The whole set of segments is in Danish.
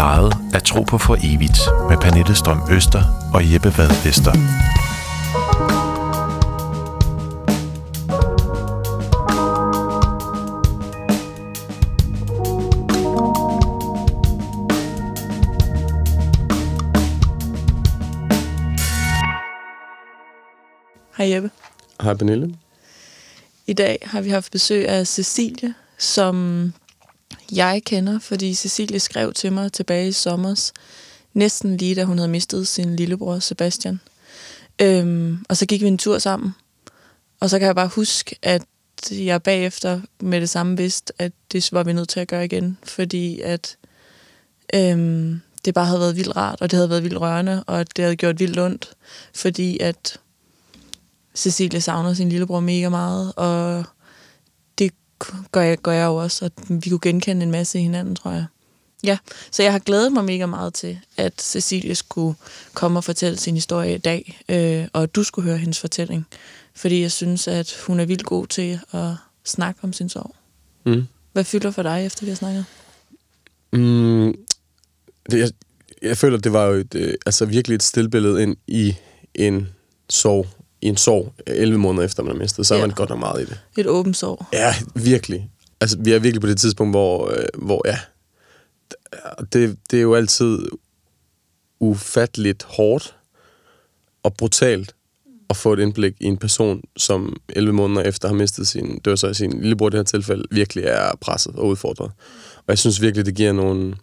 plejede at tro på for evigt med Pernille Strøm Øster og Jeppe Vad Vester. Hej Jeppe. Hej Pernille. I dag har vi haft besøg af Cecilie, som jeg kender, fordi Cecilie skrev til mig tilbage i sommers, næsten lige da hun havde mistet sin lillebror Sebastian. Øhm, og så gik vi en tur sammen. Og så kan jeg bare huske, at jeg bagefter med det samme vidste, at det var vi nødt til at gøre igen, fordi at øhm, det bare havde været vildt rart, og det havde været vildt rørende, og det havde gjort vildt ondt, fordi at Cecilie savner sin lillebror mega meget, og gør jeg, gør jeg jo også, og vi kunne genkende en masse i hinanden, tror jeg. Ja, så jeg har glædet mig mega meget til, at Cecilie skulle komme og fortælle sin historie i dag, øh, og du skulle høre hendes fortælling. Fordi jeg synes, at hun er vildt god til at snakke om sin sorg. Mm. Hvad fylder for dig, efter vi har snakket? Mm, det, jeg, jeg føler, det var jo et, øh, altså virkelig et stillbillede ind i en sorg, i en sorg 11 måneder efter, man har mistet. Så er Ja. man godt nok meget i det. Et åbent sorg. Ja, virkelig. Altså, vi er virkelig på det tidspunkt, hvor, øh, hvor ja, det, det er jo altid ufatteligt hårdt og brutalt at få et indblik i en person, som 11 måneder efter har mistet sin, det var så sin lillebror i det her tilfælde, virkelig er presset og udfordret. Og jeg synes virkelig, det giver nogle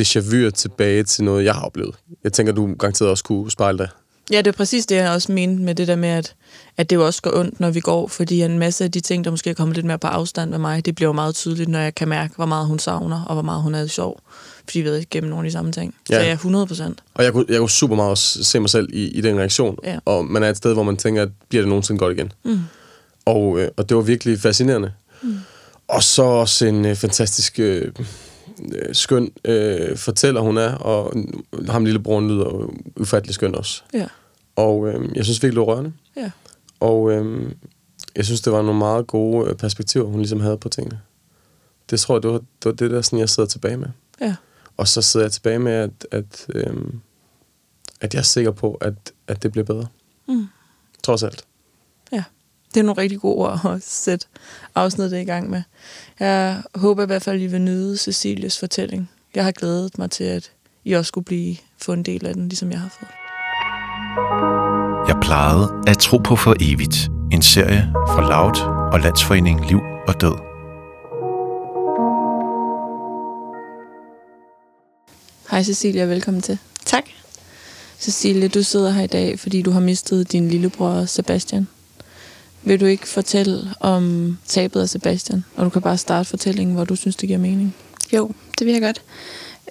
déjà vu'er tilbage til noget, jeg har oplevet. Jeg tænker, du garanteret også kunne spejle dig. Ja, det er præcis det, jeg også mente med det der med, at, at det jo også går ondt, når vi går, fordi en masse af de ting, der måske er kommet lidt mere på afstand med mig, det bliver jo meget tydeligt, når jeg kan mærke, hvor meget hun savner, og hvor meget hun er sjov, fordi vi har været igennem nogle af de samme ting. Ja. Så Ja. ja, 100 procent. Og jeg kunne, jeg kunne super meget også se mig selv i, i den reaktion. Ja. Og man er et sted, hvor man tænker, at bliver det nogensinde godt igen? Mm. Og, øh, og det var virkelig fascinerende. Mm. Og så også en øh, fantastisk øh, øh, skøn øh, fortæller hun er, og ham lillebroren lyder ufattelig skøn også. Ja. Og øh, jeg synes virkelig, det var rørende. Ja. Og øh, jeg synes, det var nogle meget gode øh, perspektiver, hun ligesom havde på tingene. Det tror jeg, det var det, var det der, sådan, jeg sidder tilbage med. Ja. Og så sidder jeg tilbage med, at, at, øhm, at jeg er sikker på, at, at det bliver bedre. Mm. Trods alt. Ja, det er nogle rigtig gode ord at sætte afsnittet i gang med. Jeg håber i hvert fald, at I vil nyde Cecilies fortælling. Jeg har glædet mig til, at I også skulle blive, få en del af den, ligesom jeg har fået. Jeg plejede at tro på for evigt. En serie fra Loud og Landsforeningen Liv og Død. Hej Cecilia, velkommen til. Tak. Cecilie, du sidder her i dag, fordi du har mistet din lillebror Sebastian. Vil du ikke fortælle om tabet af Sebastian? Og du kan bare starte fortællingen, hvor du synes, det giver mening. Jo, det vil jeg godt.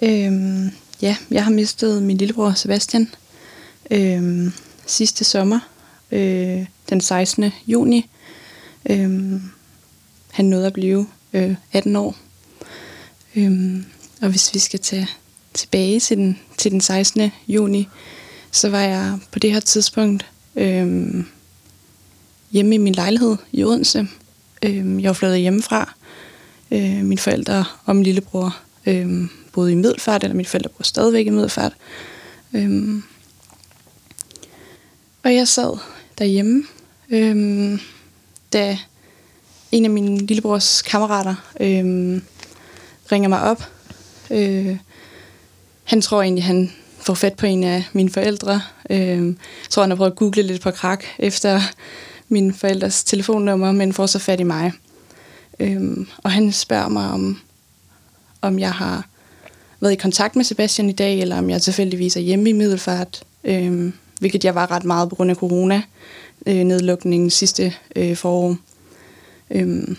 Øhm, ja, jeg har mistet min lillebror Sebastian øhm, sidste sommer, øh, den 16. juni. Øh, han nåede at blive øh, 18 år. Øh, og hvis vi skal tage tilbage til den, til den 16. juni, så var jeg på det her tidspunkt øh, hjemme i min lejlighed i Odense. Øh, jeg var flyttet hjemmefra. Øh, mine forældre og min lillebror øh, boede i Middelfart, eller mine forældre bor stadigvæk i Middelfart. Øh, og jeg sad derhjemme, øhm, da en af mine lillebrors kammerater øhm, ringer mig op. Øh, han tror egentlig, han får fat på en af mine forældre. Øh, jeg tror, han har prøvet at google lidt på krak efter mine forældres telefonnummer, men får så fat i mig. Øh, og han spørger mig, om, om jeg har været i kontakt med Sebastian i dag, eller om jeg tilfældigvis er hjemme i Middelfart, Øh, hvilket jeg var ret meget på grund af corona, øh, nedlukningen sidste øh, forår. Øhm,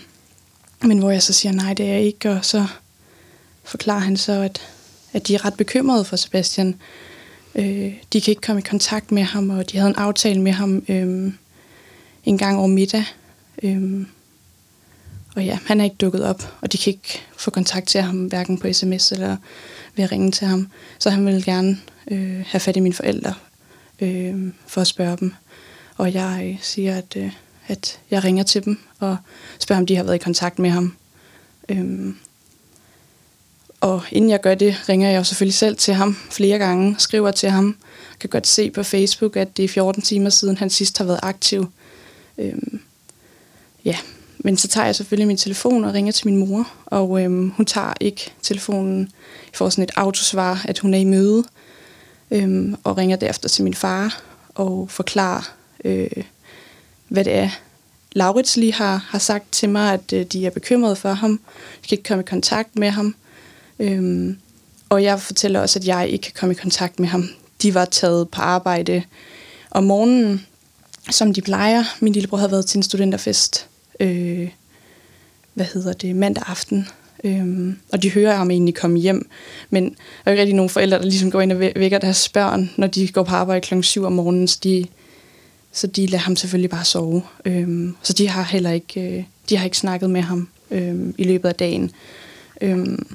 men hvor jeg så siger, nej, det er jeg ikke, og så forklarer han så, at, at de er ret bekymrede for Sebastian. Øh, de kan ikke komme i kontakt med ham, og de havde en aftale med ham øh, en gang over middag. Øh, og ja, han er ikke dukket op, og de kan ikke få kontakt til ham, hverken på sms eller ved at ringe til ham. Så han vil gerne øh, have fat i mine forældre øh, for at spørge dem. Og jeg øh, siger, at, øh, at jeg ringer til dem og spørger, om de har været i kontakt med ham. Øh, Og inden jeg gør det, ringer jeg jo selvfølgelig selv til ham flere gange, skriver til ham. Jeg kan godt se på Facebook, at det er 14 timer siden, han sidst har været aktiv. Øhm, ja, men så tager jeg selvfølgelig min telefon og ringer til min mor, og øhm, hun tager ikke telefonen. Jeg får sådan et autosvar, at hun er i møde, øhm, og ringer derefter til min far og forklarer, øh, hvad det er, Laurits lige har, har sagt til mig, at øh, de er bekymrede for ham. De kan ikke komme i kontakt med ham. Øhm, og jeg fortæller også, at jeg ikke kan komme i kontakt med ham. De var taget på arbejde om morgenen, som de plejer. Min lillebror havde været til en studenterfest, øh, hvad hedder det, mandag aften. Øhm, og de hører ham egentlig komme hjem. Men der er ikke rigtig nogen forældre, der ligesom går ind og vækker deres børn, når de går på arbejde klokken 7 om morgenen. Så de, så de lader ham selvfølgelig bare sove. Øhm, så de har heller ikke, øh, de har ikke snakket med ham øhm, i løbet af dagen. Øhm,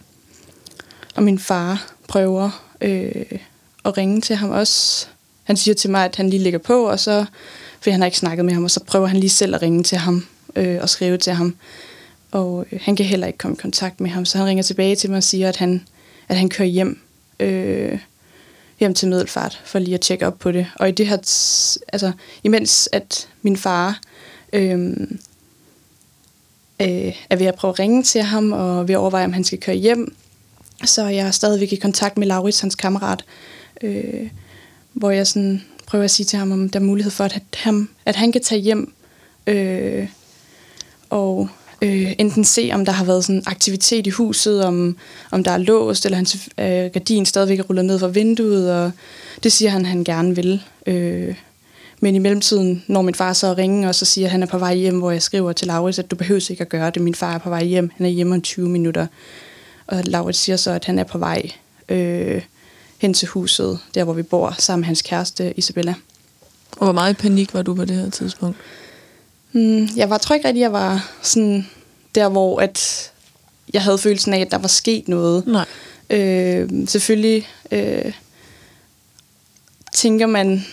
og min far prøver øh, at ringe til ham også. Han siger til mig, at han lige ligger på, og så, for han har ikke snakket med ham, og så prøver han lige selv at ringe til ham øh, og skrive til ham. Og øh, han kan heller ikke komme i kontakt med ham, så han ringer tilbage til mig og siger, at han, at han kører hjem, øh, hjem til Middelfart for lige at tjekke op på det. Og i det her, altså, imens at min far øh, øh, er ved at prøve at ringe til ham, og ved at overveje, om han skal køre hjem, så jeg er stadigvæk i kontakt med Laurits, hans kammerat, øh, hvor jeg sådan prøver at sige til ham, om der er mulighed for, at ham, at han kan tage hjem øh, og øh, enten se, om der har været sådan aktivitet i huset, om, om der er låst, eller hans øh, gardin stadigvæk er rullet ned fra vinduet, og det siger han, han gerne vil. Øh, men i mellemtiden, når min far så ringer, og så siger, at han er på vej hjem, hvor jeg skriver til Laurits, at du behøver ikke at gøre det. Min far er på vej hjem. Han er hjemme om 20 minutter. Og Laurits siger så, at han er på vej øh, hen til huset, der hvor vi bor, sammen med hans kæreste Isabella. Og hvor meget i panik var du på det her tidspunkt? Mm, jeg var, tror ikke rigtig, jeg var sådan der, hvor at jeg havde følelsen af, at der var sket noget. Nej. Øh, selvfølgelig øh, tænker man,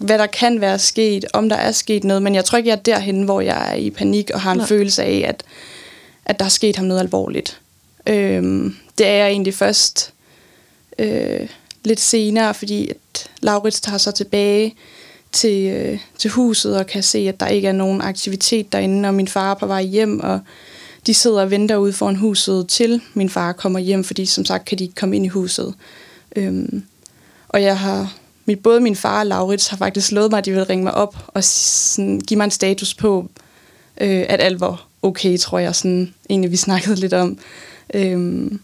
hvad der kan være sket, om der er sket noget, men jeg tror ikke, jeg er derhen, hvor jeg er i panik og har en Nej. følelse af, at, at der er sket ham noget alvorligt. Øh, det er jeg egentlig først øh, lidt senere, fordi at Laurits tager så tilbage til, øh, til huset og kan se, at der ikke er nogen aktivitet derinde, og min far er på vej hjem, og de sidder og venter ude foran huset til min far kommer hjem, fordi som sagt kan de ikke komme ind i huset. Øhm, og jeg har, mit, både min far og Laurits har faktisk lovet mig, at de vil ringe mig op og sådan, give mig en status på, øh, at alt var okay, tror jeg, sådan, egentlig vi snakkede lidt om. Øhm,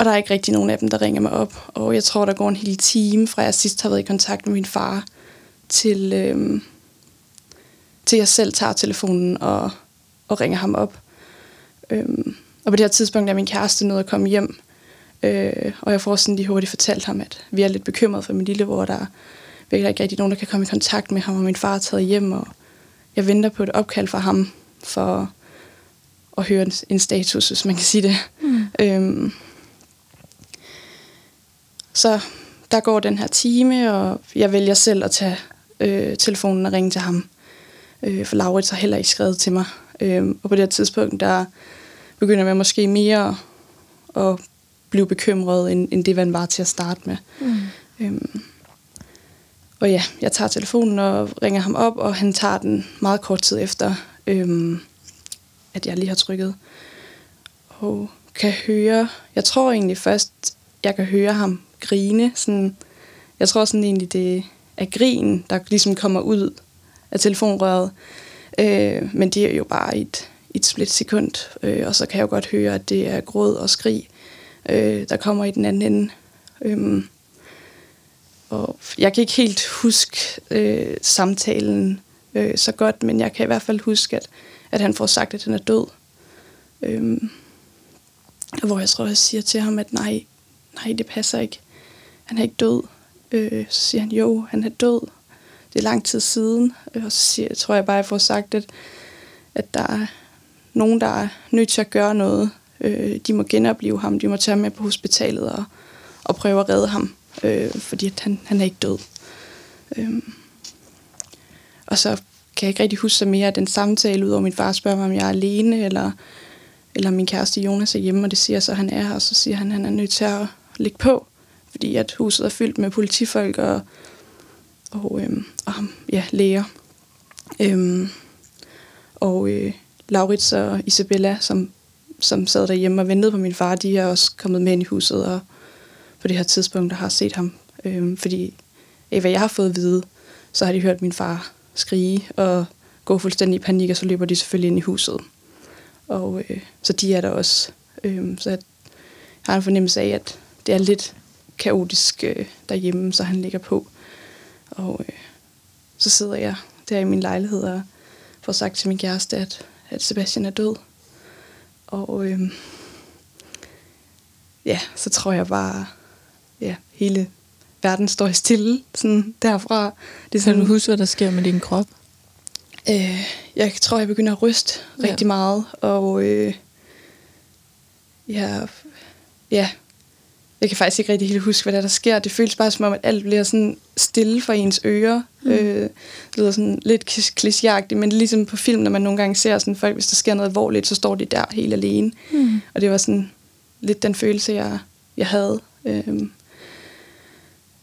og der er ikke rigtig nogen af dem, der ringer mig op. Og jeg tror, der går en hel time, fra jeg sidst har været i kontakt med min far, til, øhm, til jeg selv tager telefonen og, og ringer ham op. Øhm, og på det her tidspunkt er min kæreste nødt at komme hjem. Øh, og jeg får sådan lige hurtigt fortalt ham, at vi er lidt bekymrede for min lillebror, der er ikke rigtig nogen, der kan komme i kontakt med ham, og min far er taget hjem, og jeg venter på et opkald fra ham for at høre en, en status, hvis man kan sige det. Mm. Øhm, så der går den her time, og jeg vælger selv at tage øh, telefonen og ringe til ham. Øh, for Laurits har heller ikke skrevet til mig. Øh, og på det her tidspunkt, der begynder man måske mere at blive bekymret, end, end det, man var til at starte med. Mm. Øhm, og ja, jeg tager telefonen og ringer ham op, og han tager den meget kort tid efter, øhm, at jeg lige har trykket. Og kan høre, jeg tror egentlig først, jeg kan høre ham grine. Sådan, jeg tror sådan egentlig, det er grin, der ligesom kommer ud af telefonrøret. Øh, men det er jo bare et, et splitsekund. Øh, og så kan jeg jo godt høre, at det er gråd og skrig, øh, der kommer i den anden ende. Øh, og jeg kan ikke helt huske øh, samtalen øh, så godt, men jeg kan i hvert fald huske, at, at han får sagt, at han er død. Øh, hvor jeg tror, jeg siger til ham, at nej, nej, det passer ikke han er ikke død. Øh, så siger han, jo, han er død. Det er lang tid siden. Øh, og så siger, tror jeg bare, jeg får sagt, at, at der er nogen, der er nødt til at gøre noget. Øh, de må genopleve ham, de må tage ham med på hospitalet og, og prøve at redde ham, øh, fordi at han, han er ikke død. Øh, og så kan jeg ikke rigtig huske så mere af den samtale, udover min far spørger mig, om jeg er alene, eller, eller min kæreste Jonas er hjemme, og det siger så, at han er, her, og så siger han, at han er nødt til at ligge på, fordi at huset er fyldt med politifolk og, og, øhm, og ja, læger. Øhm, og øh, Laurits og Isabella, som, som sad derhjemme og ventede på min far, de er også kommet med ind i huset, og på det her tidspunkt der har set ham. Øhm, fordi af hvad jeg har fået at vide, så har de hørt min far skrige og gå fuldstændig i panik, og så løber de selvfølgelig ind i huset. Og øh, så de er der også. Øhm, så jeg har en fornemmelse af, at det er lidt kaotisk øh, derhjemme, så han ligger på. Og øh, så sidder jeg der i min lejlighed og får sagt til min kæreste, at, at Sebastian er død. Og øh, ja, så tror jeg bare, ja, hele verden står i stille sådan derfra. Det er sådan, du husker, hvad der sker med din krop? Øh, jeg tror, jeg begynder at ryste ja. rigtig meget, og øh, ja, ja, jeg kan faktisk ikke rigtig helt huske, hvad der, der sker. Det føles bare som om, at alt bliver sådan stille for ens ører. Mm. Øh, det lyder sådan lidt klichéagtigt, men ligesom på film, når man nogle gange ser sådan folk, hvis der sker noget alvorligt, så står de der helt alene. Mm. Og det var sådan lidt den følelse, jeg, jeg havde. Øh,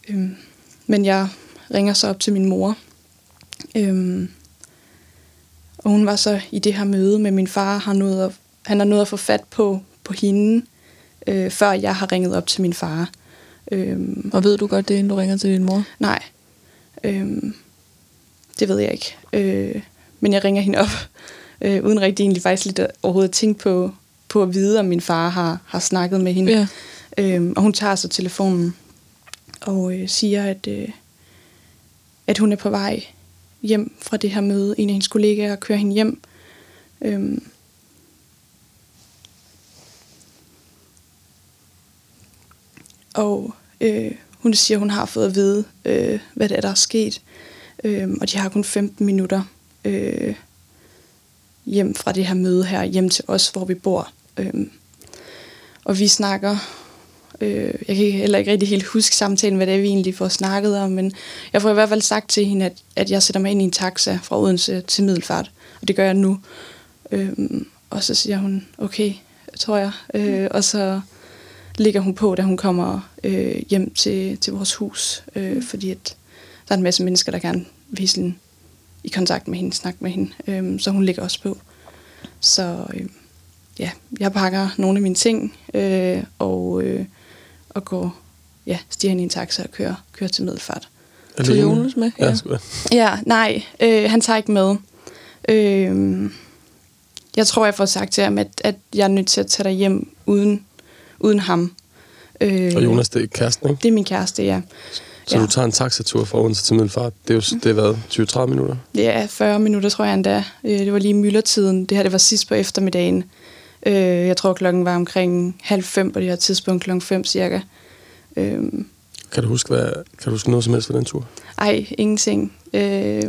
øh, men jeg ringer så op til min mor, øh, og hun var så i det her møde med min far, har nået at, han har nået at få fat på, på hende, øh, før jeg har ringet op til min far. Øhm, og ved du godt det, inden du ringer til din mor? Nej, øhm, det ved jeg ikke. Øh, men jeg ringer hende op, øh, uden rigtig egentlig faktisk lidt overhovedet at tænke på, på at vide, om min far har, har snakket med hende. Ja. Øhm, og hun tager så telefonen og øh, siger, at, øh, at hun er på vej hjem fra det her møde. En af hendes kollegaer kører hende hjem. Øhm, og øh, hun siger, hun har fået at vide, øh, hvad det er, der er sket. øh, og de har kun 15 minutter øh, hjem fra det her møde her, hjem til os, hvor vi bor. Øh, og vi snakker Øh, jeg kan heller ikke rigtig helt huske samtalen, hvad det er, vi egentlig får snakket om, men jeg får i hvert fald sagt til hende, at, at jeg sætter mig ind i en taxa fra Odense til Middelfart, og det gør jeg nu. Øh, og så siger hun, okay, tror jeg. Øh, og så ligger hun på, da hun kommer øh, hjem til, til vores hus, øh, fordi at der er en masse mennesker, der gerne vil sådan i kontakt med hende, snakke med hende. Øh, så hun ligger også på. Så øh, ja, jeg pakker nogle af mine ting, øh, og øh, at gå, ja, stige ind i en taxa og køre, køre til Middelfart. Tog Jonas med? Ja, ja, ja nej, øh, han tager ikke med. Øh, jeg tror, jeg får sagt til ham, at, at jeg er nødt til at tage dig hjem uden, uden ham. Øh, og Jonas, det er kæresten, ikke? Det er min kæreste, ja. Så ja. du tager en taxatur fra Odense til Middelfart. Det er jo det er hvad, 20-30 minutter? Ja, 40 minutter tror jeg endda. Øh, det var lige myldretiden. Det her det var sidst på eftermiddagen. Øh, jeg tror, klokken var omkring halv fem på det her tidspunkt, klokken fem cirka. Øh, kan du huske, hvad, kan du huske noget som helst fra den tur? Ej, ingenting. Øh,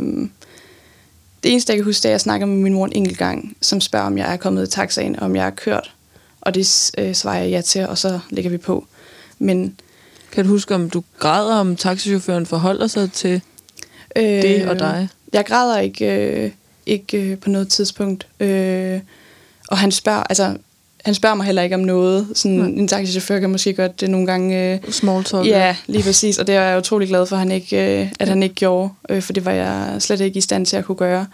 det eneste, jeg kan huske, det er, at jeg snakker med min mor en enkelt gang, som spørger, om jeg er kommet i taxaen, og om jeg er kørt. Og det øh, svarer jeg ja til, og så lægger vi på. Men kan du huske, om du græder, om taxichaufføren forholder sig til øh, det og dig? Jeg græder ikke, øh, ikke øh, på noget tidspunkt. Øh, og han spørger, altså, han spørger mig heller ikke om noget. Sådan. En taxichauffør kan måske godt det nogle gange... Øh, Small talk. Ja, lige præcis. Og det er jeg utrolig glad for, at han ikke, øh, at han ikke gjorde. Øh, for det var jeg slet ikke i stand til at kunne gøre.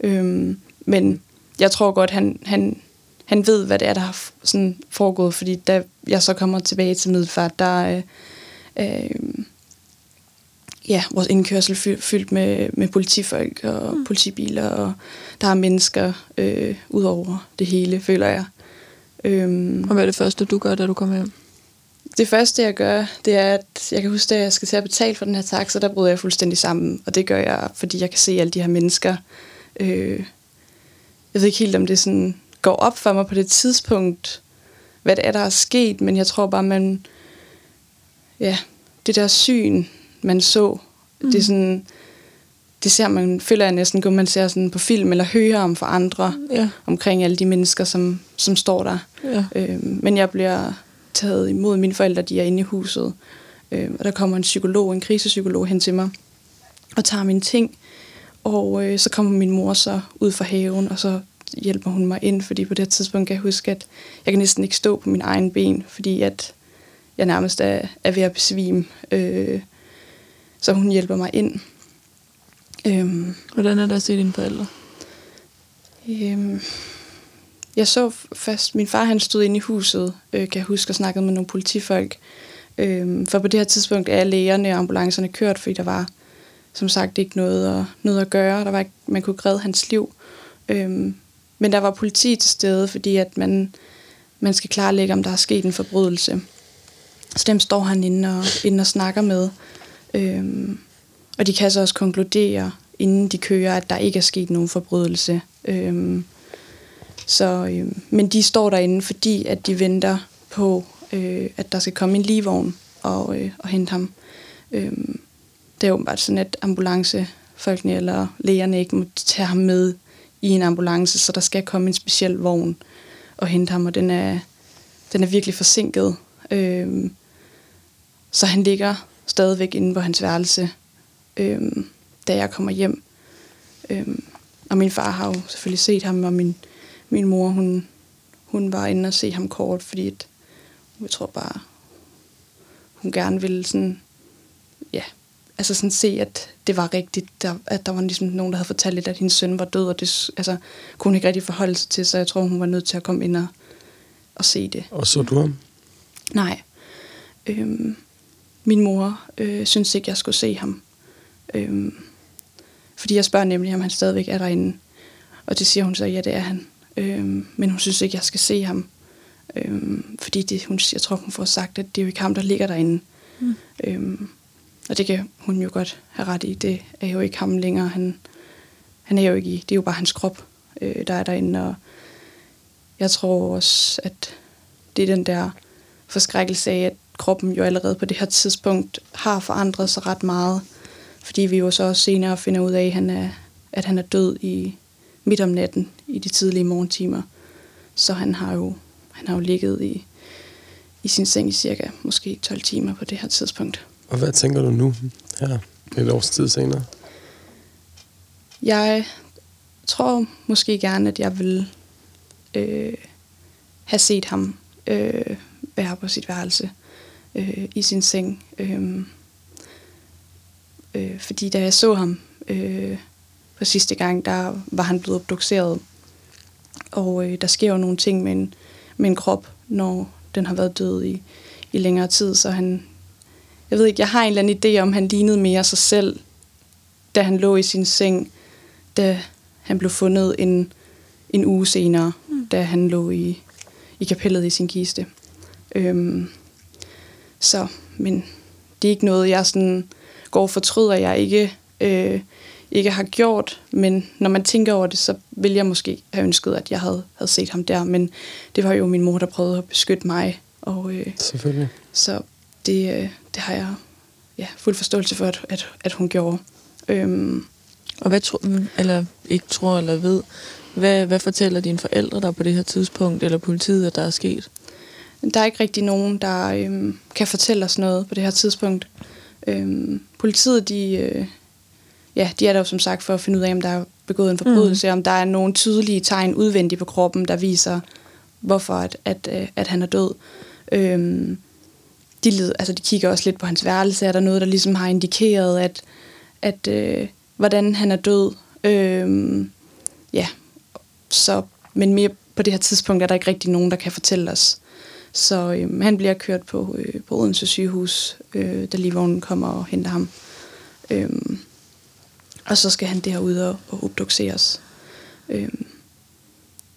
Øh, men jeg tror godt, han, han, han ved, hvad det er, der har sådan foregået. Fordi da jeg så kommer tilbage til Middelfart, der... Øh, øh, ja, vores indkørsel fyldt med, med politifolk og mm. politibiler, og der er mennesker øh, ud over det hele, føler jeg. Øhm, og hvad er det første, du gør, da du kommer hjem? Det første, jeg gør, det er, at jeg kan huske, at jeg skal til at betale for den her taxa, der bryder jeg fuldstændig sammen. Og det gør jeg, fordi jeg kan se alle de her mennesker. Øh, jeg ved ikke helt, om det sådan går op for mig på det tidspunkt, hvad det er, der er sket, men jeg tror bare, man... Ja, det der syn, man så. Mm. Det er sådan, det ser man, føler jeg næsten, kun man ser sådan på film eller hører om for andre, ja. omkring alle de mennesker, som, som står der. Ja. Øhm, men jeg bliver taget imod mine forældre, de er inde i huset. Øhm, og der kommer en psykolog, en krisepsykolog hen til mig, og tager mine ting. Og øh, så kommer min mor så ud fra haven, og så hjælper hun mig ind, fordi på det her tidspunkt kan jeg huske, at jeg kan næsten ikke stå på min egen ben, fordi at jeg nærmest er, er ved at besvime. Øh, så hun hjælper mig ind. Øhm, Hvordan er det at se dine forældre? Øhm, jeg så først, min far han stod inde i huset, øh, kan jeg huske, og snakkede med nogle politifolk. Øh, for på det her tidspunkt er lægerne og ambulancerne kørt, fordi der var som sagt ikke noget at, noget at gøre. Der var ikke, man kunne redde hans liv. Øh, men der var politi til stede, fordi at man, man skal klarlægge, om der er sket en forbrydelse. Så dem står han inde og, inde og snakker med. Øhm, og de kan så også konkludere, inden de kører, at der ikke er sket nogen forbrydelse. Øhm, så, øhm, men de står derinde, fordi at de venter på, øh, at der skal komme en livvogn og, øh, og hente ham. Øhm, det er åbenbart sådan, at ambulancefolkene eller lægerne ikke må tage ham med i en ambulance, så der skal komme en speciel vogn og hente ham, og den er, den er virkelig forsinket. Øh, så han ligger stadigvæk inde på hans værelse, øh, da jeg kommer hjem. Øh, og min far har jo selvfølgelig set ham, og min min mor, hun, hun var inde og se ham kort, fordi at, jeg tror bare, hun gerne ville sådan, altså sådan se, at det var rigtigt, der, at der var ligesom nogen, der havde fortalt lidt, at hendes søn var død, og det altså, kunne hun ikke rigtig forholde sig til, så jeg tror, hun var nødt til at komme ind og, og se det. Og så du ham? Nej. Øhm, min mor øh, synes ikke, jeg skulle se ham. Øhm, fordi jeg spørger nemlig, om han stadigvæk er derinde. Og det siger hun så, ja, det er han. Øhm, men hun synes ikke, jeg skal se ham. Øhm, fordi det, hun, jeg tror, hun får sagt, at det er jo ikke ham, der ligger derinde. Mm. Øhm, og det kan hun jo godt have ret i. Det er jo ikke ham længere. Han, han er jo ikke i. Det er jo bare hans krop, øh, der er derinde. Og jeg tror også, at det er den der forskrækkelse af, at kroppen jo allerede på det her tidspunkt har forandret sig ret meget. Fordi vi jo så også senere finder ud af, at han er, at han er død i midt om natten i de tidlige morgentimer. Så han har jo, han har jo ligget i, i sin seng i cirka måske 12 timer på det her tidspunkt. Og hvad tænker du nu her et års tid senere? Jeg tror måske gerne, at jeg vil øh, have set ham øh, være på sit værelse øh, i sin seng. Øh, øh, fordi da jeg så ham øh, på sidste gang, der var han blevet obduceret. Og øh, der sker jo nogle ting med en, med en krop, når den har været død i, i længere tid. Så han, jeg ved ikke, jeg har en eller anden idé om, han lignede mere sig selv, da han lå i sin seng, da han blev fundet en, en uge senere, mm. da han lå i, i kapellet i sin kiste. Øhm, så, men det er ikke noget, jeg sådan går og fortryder. Jeg ikke øh, ikke har gjort, men når man tænker over det, så vil jeg måske have ønsket, at jeg havde, havde set ham der, men det var jo min mor, der prøvede at beskytte mig. Og, øh, Selvfølgelig. Så det, øh, det har jeg ja, fuld forståelse for, at, at, at hun gjorde. Øhm. Og hvad tror, eller ikke tror eller ved, hvad, hvad fortæller dine forældre der på det her tidspunkt, eller politiet, at der er sket? Der er ikke rigtig nogen, der øhm, kan fortælle os noget på det her tidspunkt. Øhm, politiet, de, øh, ja, de er der jo som sagt for at finde ud af, om der er begået en forbrydelse, mm. om der er nogle tydelige tegn udvendigt på kroppen, der viser, hvorfor at, at, øh, at han er død. Øhm, de, led, altså, de kigger også lidt på hans værelse. Er der noget, der ligesom har indikeret, at, at øh, hvordan han er død? Øh, ja, så, men mere på det her tidspunkt er der ikke rigtig nogen, der kan fortælle os. Så øh, han bliver kørt på, øh, på Odense sygehus, øh, da livvognen kommer og henter ham. Øh, og så skal han derud og, og obduceres. Øh,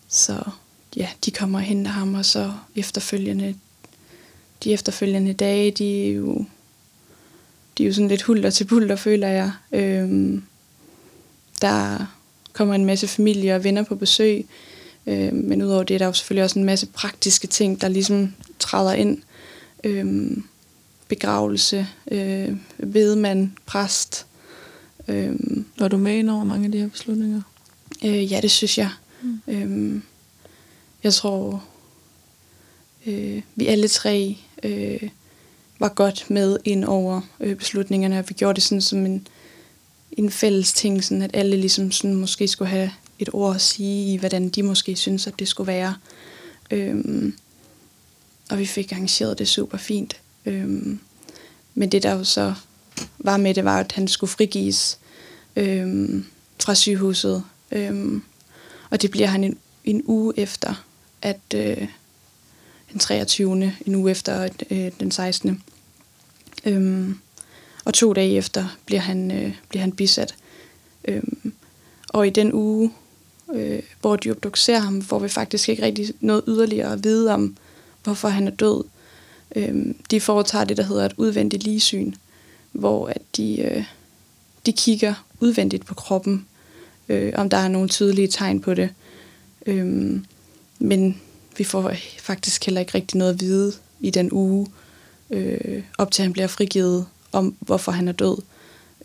så ja, de kommer og henter ham, og så efterfølgende, de efterfølgende dage, de er jo, de er jo sådan lidt hulter til bulter, føler jeg. Øhm, der kommer en masse familie og venner på besøg, øhm, men udover det er der jo selvfølgelig også en masse praktiske ting, der ligesom træder ind. Øhm, begravelse, øh, vedmand, præst, Øhm, Var du med ind over mange af de her beslutninger? Øh, ja, det synes jeg. Mm. Øhm, jeg tror, øh, vi alle tre øh, var godt med ind over øh, beslutningerne, og vi gjorde det sådan som en, en fælles ting, sådan at alle ligesom sådan måske skulle have et ord at sige i, hvordan de måske synes, at det skulle være. Øhm, og vi fik arrangeret det super fint. Øhm, men det, der jo så var med det, var, at han skulle frigives øhm, fra sygehuset. Øhm, og det bliver han en, en uge efter, at øh, den 23. en uge efter øh, den 16. Øhm, og to dage efter bliver han, øh, bliver han bisat. Øhm, og i den uge, øh, hvor de obducerer ham, får vi faktisk ikke rigtig noget yderligere at vide om, hvorfor han er død. Øhm, de foretager det, der hedder et udvendigt ligesyn, hvor at de, øh, de kigger udvendigt på kroppen, øh, om der er nogle tydelige tegn på det. Øhm, men vi får faktisk heller ikke rigtig noget at vide i den uge, øh, op til han bliver frigivet, om hvorfor han er død.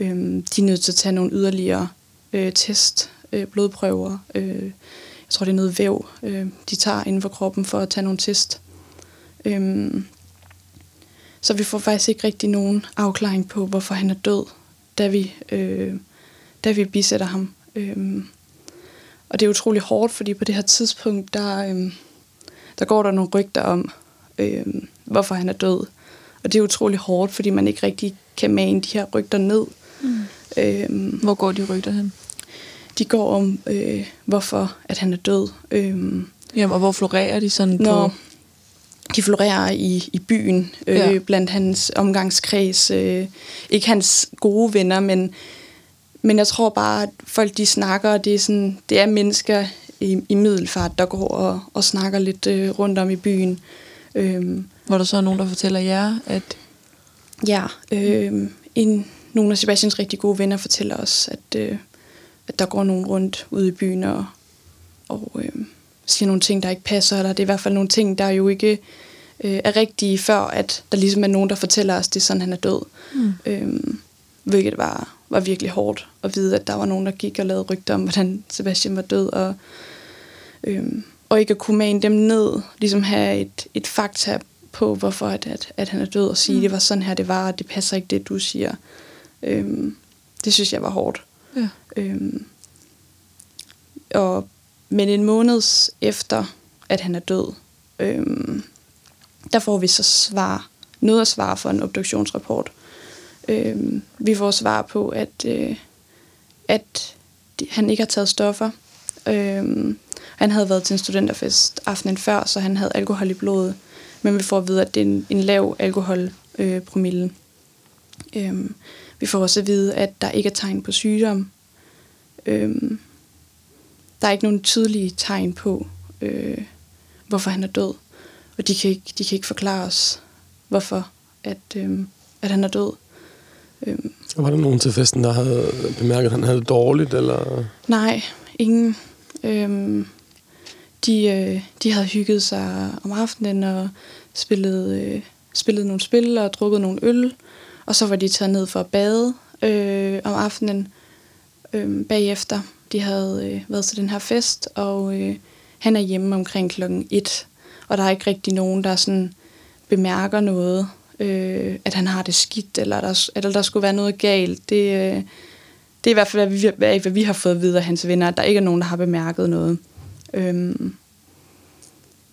Øh, de er nødt til at tage nogle yderligere øh, test, øh, blodprøver. Øh, jeg tror, det er noget væv, øh, de tager inden for kroppen for at tage nogle test. Øh, så vi får faktisk ikke rigtig nogen afklaring på, hvorfor han er død, da vi, øh, da vi bisætter ham. Øh, og det er utrolig hårdt, fordi på det her tidspunkt, der, øh, der går der nogle rygter om, øh, hvorfor han er død. Og det er utrolig hårdt, fordi man ikke rigtig kan mane de her rygter ned. Mm. Øhm, Hvor går de rygter hen? De går om, øh, hvorfor at han er død. Øhm, Jamen, og hvor florerer de sådan når på? De florerer i, i byen, øh, ja. blandt hans omgangskreds. Øh, ikke hans gode venner, men, men jeg tror bare, at folk de snakker, det er, sådan, det er mennesker i, i middelfart, der går og, og snakker lidt øh, rundt om i byen. Øhm, Hvor der så er nogen, der fortæller jer, at... Ja, øh, en, nogle af Sebastians rigtig gode venner fortæller os, at, øh, at der går nogen rundt ude i byen og, og øh, siger nogle ting, der ikke passer, eller det er i hvert fald nogle ting, der jo ikke øh, er rigtige, før at der ligesom er nogen, der fortæller os, det er sådan, han er død. Mm. Øh, hvilket var, var virkelig hårdt at vide, at der var nogen, der gik og lavede rygter om, hvordan Sebastian var død, og, øh, og ikke at kunne mane dem ned, ligesom have et, et fakta på, hvorfor at, at, at han er død, og sige, mm. det var sådan her, det var, og det passer ikke det, du siger. Øhm, det synes jeg var hårdt. Ja. Øhm, og, men en måned efter, at han er død, øhm, der får vi så svar, noget at svare for en obduktionsrapport. Øhm, vi får svar på, at, øh, at han ikke har taget stoffer. Øhm, han havde været til en studenterfest aftenen før, så han havde alkohol i blodet. Men vi får at vide, at det er en, en lav alkoholpromille. Øh, øhm, vi får også at vide, at der ikke er tegn på sygdom. Øhm, der er ikke nogen tydelige tegn på, øh, hvorfor han er død. Og de kan ikke, de kan ikke forklare os, hvorfor at, øh, at han er død. Øhm. Var der nogen til festen, der havde bemærket, at han havde det dårligt? Eller? Nej, ingen. Øhm, de, øh, de havde hygget sig om aftenen og spillet, øh, spillet nogle spil og drukket nogle øl. Og så var de taget ned for at bade øh, om aftenen øh, bagefter. De havde øh, været til den her fest, og øh, han er hjemme omkring klokken 1. Og der er ikke rigtig nogen, der sådan bemærker noget, øh, at han har det skidt, eller der, eller der skulle være noget galt. Det, øh, det er i hvert fald, hvad vi, hvad, hvad vi har fået at vide af hans venner, at der ikke er nogen, der har bemærket noget. Øhm,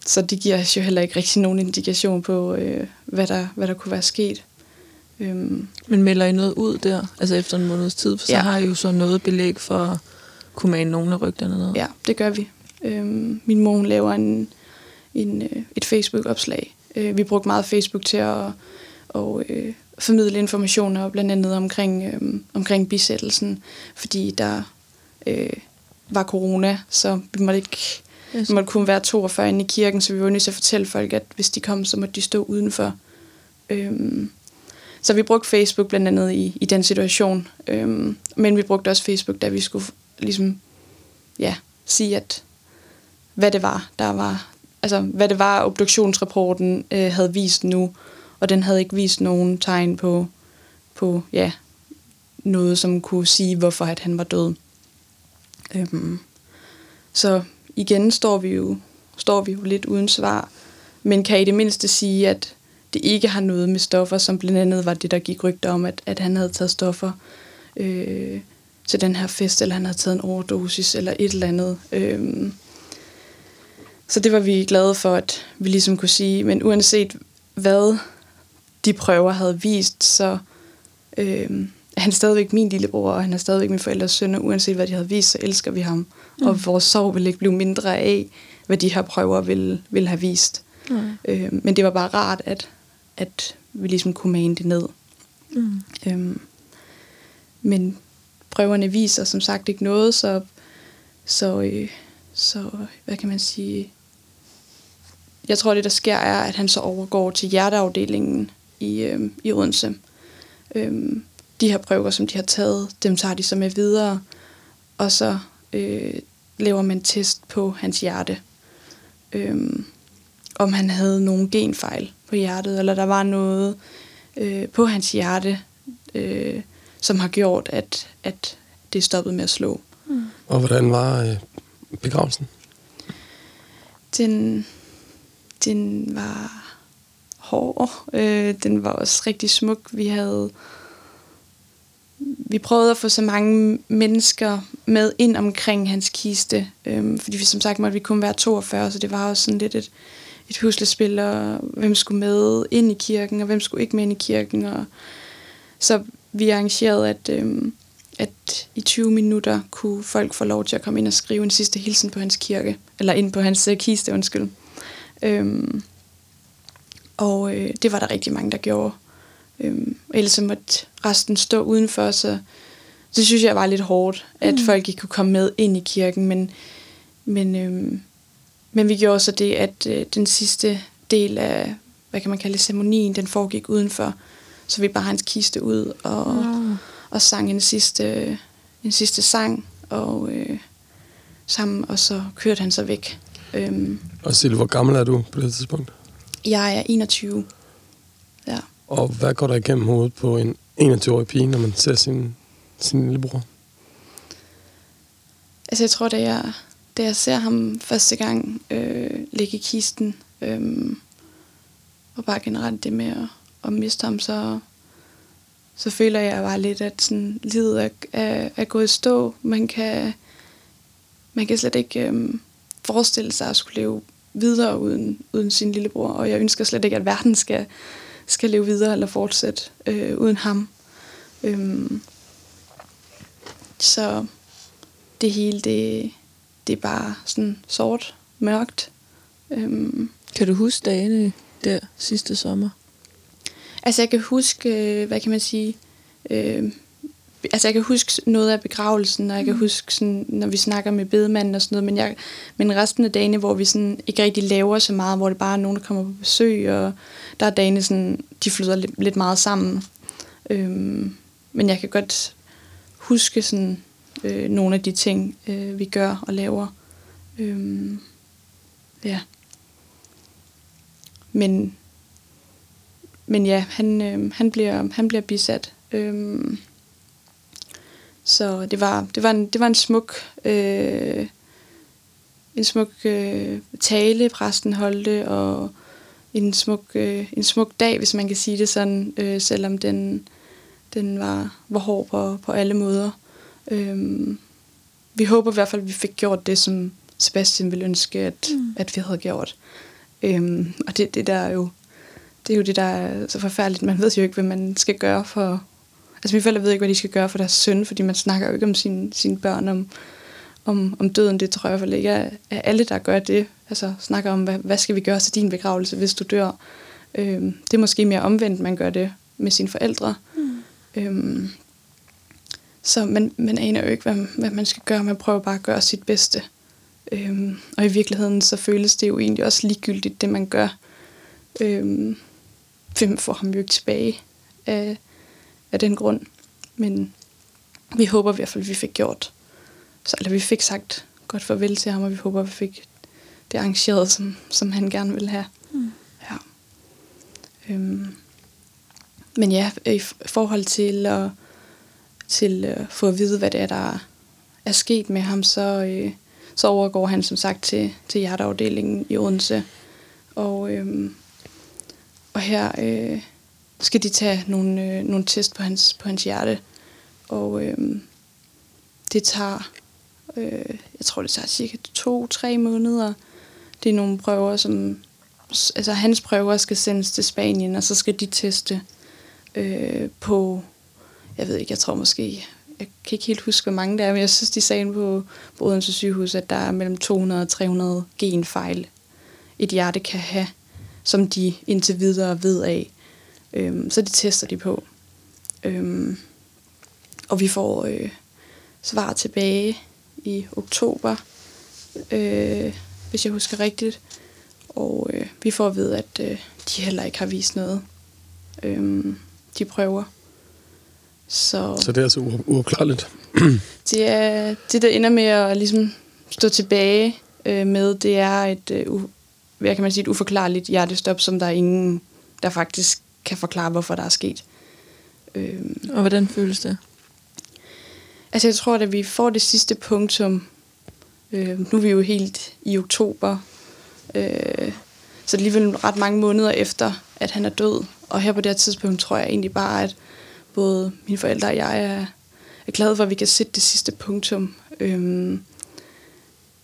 så det giver os jo heller ikke rigtig nogen indikation på, øh, hvad, der, hvad der kunne være sket. Øhm. Men melder I noget ud der, altså efter en måneds tid? For så ja. har I jo så noget belæg for at kunne mane nogle af rygterne ned. Ja, det gør vi. Øhm, min mor hun laver en, en, øh, et Facebook-opslag. Øh, vi brugte meget Facebook til at og, øh, formidle informationer, blandt andet omkring, øh, omkring bisættelsen, fordi der øh, var corona, så vi måtte ikke vi måtte kun være 42 inde i kirken, så vi var nødt til at fortælle folk, at hvis de kom, så måtte de stå udenfor. Øhm, så vi brugte Facebook blandt andet i, i den situation. Øhm, men vi brugte også Facebook, da vi skulle ligesom, ja, sige, at hvad det var, der var, altså hvad det var, obduktionsrapporten øh, havde vist nu, og den havde ikke vist nogen tegn på, på ja, noget, som kunne sige, hvorfor at han var død. Øhm, så igen står vi jo, står vi jo lidt uden svar, men kan i det mindste sige, at det ikke har noget med stoffer, som blandt andet var det, der gik rygter om, at, at han havde taget stoffer. Øh, til den her fest, eller han havde taget en overdosis, eller et eller andet. Øhm, så det var vi glade for, at vi ligesom kunne sige, men uanset hvad de prøver havde vist, så er han stadigvæk min lillebror, og han er stadigvæk min forældres søn, og uanset hvad de havde vist, så elsker vi ham. Mm. Og vores sorg vil ikke blive mindre af, hvad de her prøver vil, vil have vist. Mm. Øhm, men det var bare rart, at, at vi ligesom kunne mane det ned. Mm. Øhm, men prøverne viser som sagt ikke noget, så, så, øh, så hvad kan man sige, jeg tror det der sker er, at han så overgår til hjerteafdelingen i, øh, i Odense. Øhm, de her prøver, som de har taget, dem tager de så med videre, og så øh, laver man test på hans hjerte. Øhm, om han havde nogle genfejl på hjertet, eller der var noget øh, på hans hjerte, øh, som har gjort, at, at det stoppede med at slå. Mm. Og hvordan var øh, begravelsen? Den, den var hård. Øh, den var også rigtig smuk. Vi havde vi prøvede at få så mange mennesker med ind omkring hans kiste, øh, fordi vi som sagt måtte vi kun være 42, så det var også sådan lidt et, et huslespil, og hvem skulle med ind i kirken, og hvem skulle ikke med ind i kirken. Og så vi arrangerede, at, øh, at i 20 minutter kunne folk få lov til at komme ind og skrive en sidste hilsen på hans kirke, eller ind på hans øh, kiste, undskyld. Øhm, og øh, det var der rigtig mange, der gjorde. Øhm, ellers så måtte resten stå udenfor, så det synes jeg var lidt hårdt, at mm. folk ikke kunne komme med ind i kirken, men, men, øhm, men vi gjorde så det, at øh, den sidste del af, hvad kan man kalde ceremonien, den foregik udenfor, så vi bare hans kiste ud og, mm. og sang en sidste, en sidste sang, og øh, sammen, og så kørte han så væk. Øhm, og Sille, hvor gammel er du på det tidspunkt? Jeg er 21. Ja. Og hvad går der igennem hovedet på en 21-årig pige, når man ser sin, sin lillebror? Altså jeg tror, da jeg, da jeg ser ham første gang øh, ligge i kisten, øh, og bare generelt det med at, at miste ham, så, så føler jeg bare lidt, at sådan, livet er, er, er gået i stå. Man kan, man kan slet ikke øh, forestille sig at skulle leve videre uden, uden sin lillebror, og jeg ønsker slet ikke, at verden skal, skal leve videre eller fortsætte øh, uden ham. Øhm, så det hele, det, det er bare sådan sort, mørkt. Øhm, kan du huske dagene der sidste sommer? Altså jeg kan huske, øh, hvad kan man sige, øh, altså jeg kan huske noget af begravelsen, og jeg kan mm. huske, sådan, når vi snakker med bedemanden og sådan noget, men, jeg, men resten af dagene, hvor vi sådan ikke rigtig laver så meget, hvor det bare er nogen, der kommer på besøg, og der er dagene, sådan, de flyder lidt, lidt meget sammen. Øhm, men jeg kan godt huske sådan, øh, nogle af de ting, øh, vi gør og laver. Øhm, ja. Men, men ja, han, øh, han, bliver, han bliver bisat. Øhm, så det var, det var, en, det var en smuk, øh, en smuk øh, tale, præsten holdte, og en smuk, øh, en smuk dag, hvis man kan sige det sådan, øh, selvom den, den var, var hård på, på alle måder. Øh, vi håber i hvert fald, at vi fik gjort det, som Sebastian ville ønske, at, mm. at vi havde gjort. Øh, og det, det der er jo det er jo det, der er så forfærdeligt. Man ved jo ikke, hvad man skal gøre for, Altså mine forældre ved ikke, hvad de skal gøre for deres søn, fordi man snakker jo ikke om sine, sine børn om, om, om døden. Det tror jeg for ikke er, er alle, der gør det. Altså snakker om, hvad, hvad skal vi gøre til din begravelse, hvis du dør. Øhm, det er måske mere omvendt, man gør det med sine forældre. Mm. Øhm, så man, man aner jo ikke, hvad, hvad man skal gøre. Man prøver bare at gøre sit bedste. Øhm, og i virkeligheden, så føles det jo egentlig også ligegyldigt, det man gør. Øhm, hvem får ham jo ikke tilbage af, af den grund. Men vi håber i hvert fald, at vi fik gjort, så, eller vi fik sagt godt farvel til ham, og vi håber, at vi fik det arrangeret, som, som han gerne ville have. Mm. Ja. Øhm. Men ja, i forhold til at, til at få at vide, hvad det er, der er sket med ham, så, øh, så overgår han som sagt til, til hjerteafdelingen i Odense. Og, øhm, og her øh, skal de tage nogle, øh, nogle test på hans, på hans hjerte. Og øh, det tager, øh, jeg tror det tager cirka to-tre måneder. Det er nogle prøver, som, altså hans prøver skal sendes til Spanien, og så skal de teste øh, på, jeg ved ikke, jeg tror måske, jeg kan ikke helt huske, hvor mange der er, men jeg synes, de sagde på, på Odense sygehus, at der er mellem 200 og 300 genfejl, et hjerte kan have, som de indtil videre ved af. Øhm, så det tester de på. Øhm, og vi får øh, svar tilbage i oktober, øh, hvis jeg husker rigtigt. Og øh, vi får at vide, at øh, de heller ikke har vist noget. Øh, de prøver. Så, Så det er altså u- uopklarligt. det, er, det, der ender med at ligesom stå tilbage øh, med, det er et, øh, hvad kan man sige, et uforklarligt hjertestop, som der er ingen, der faktisk kan forklare, hvorfor der er sket. Øh, Og hvordan føles det? Altså jeg tror, at vi får det sidste punktum. Øh, nu er vi jo helt i oktober. Øh, så alligevel ret mange måneder efter, at han er død. Og her på det her tidspunkt tror jeg egentlig bare, at både mine forældre og jeg er, er glade for, at vi kan sætte det sidste punktum. Øh,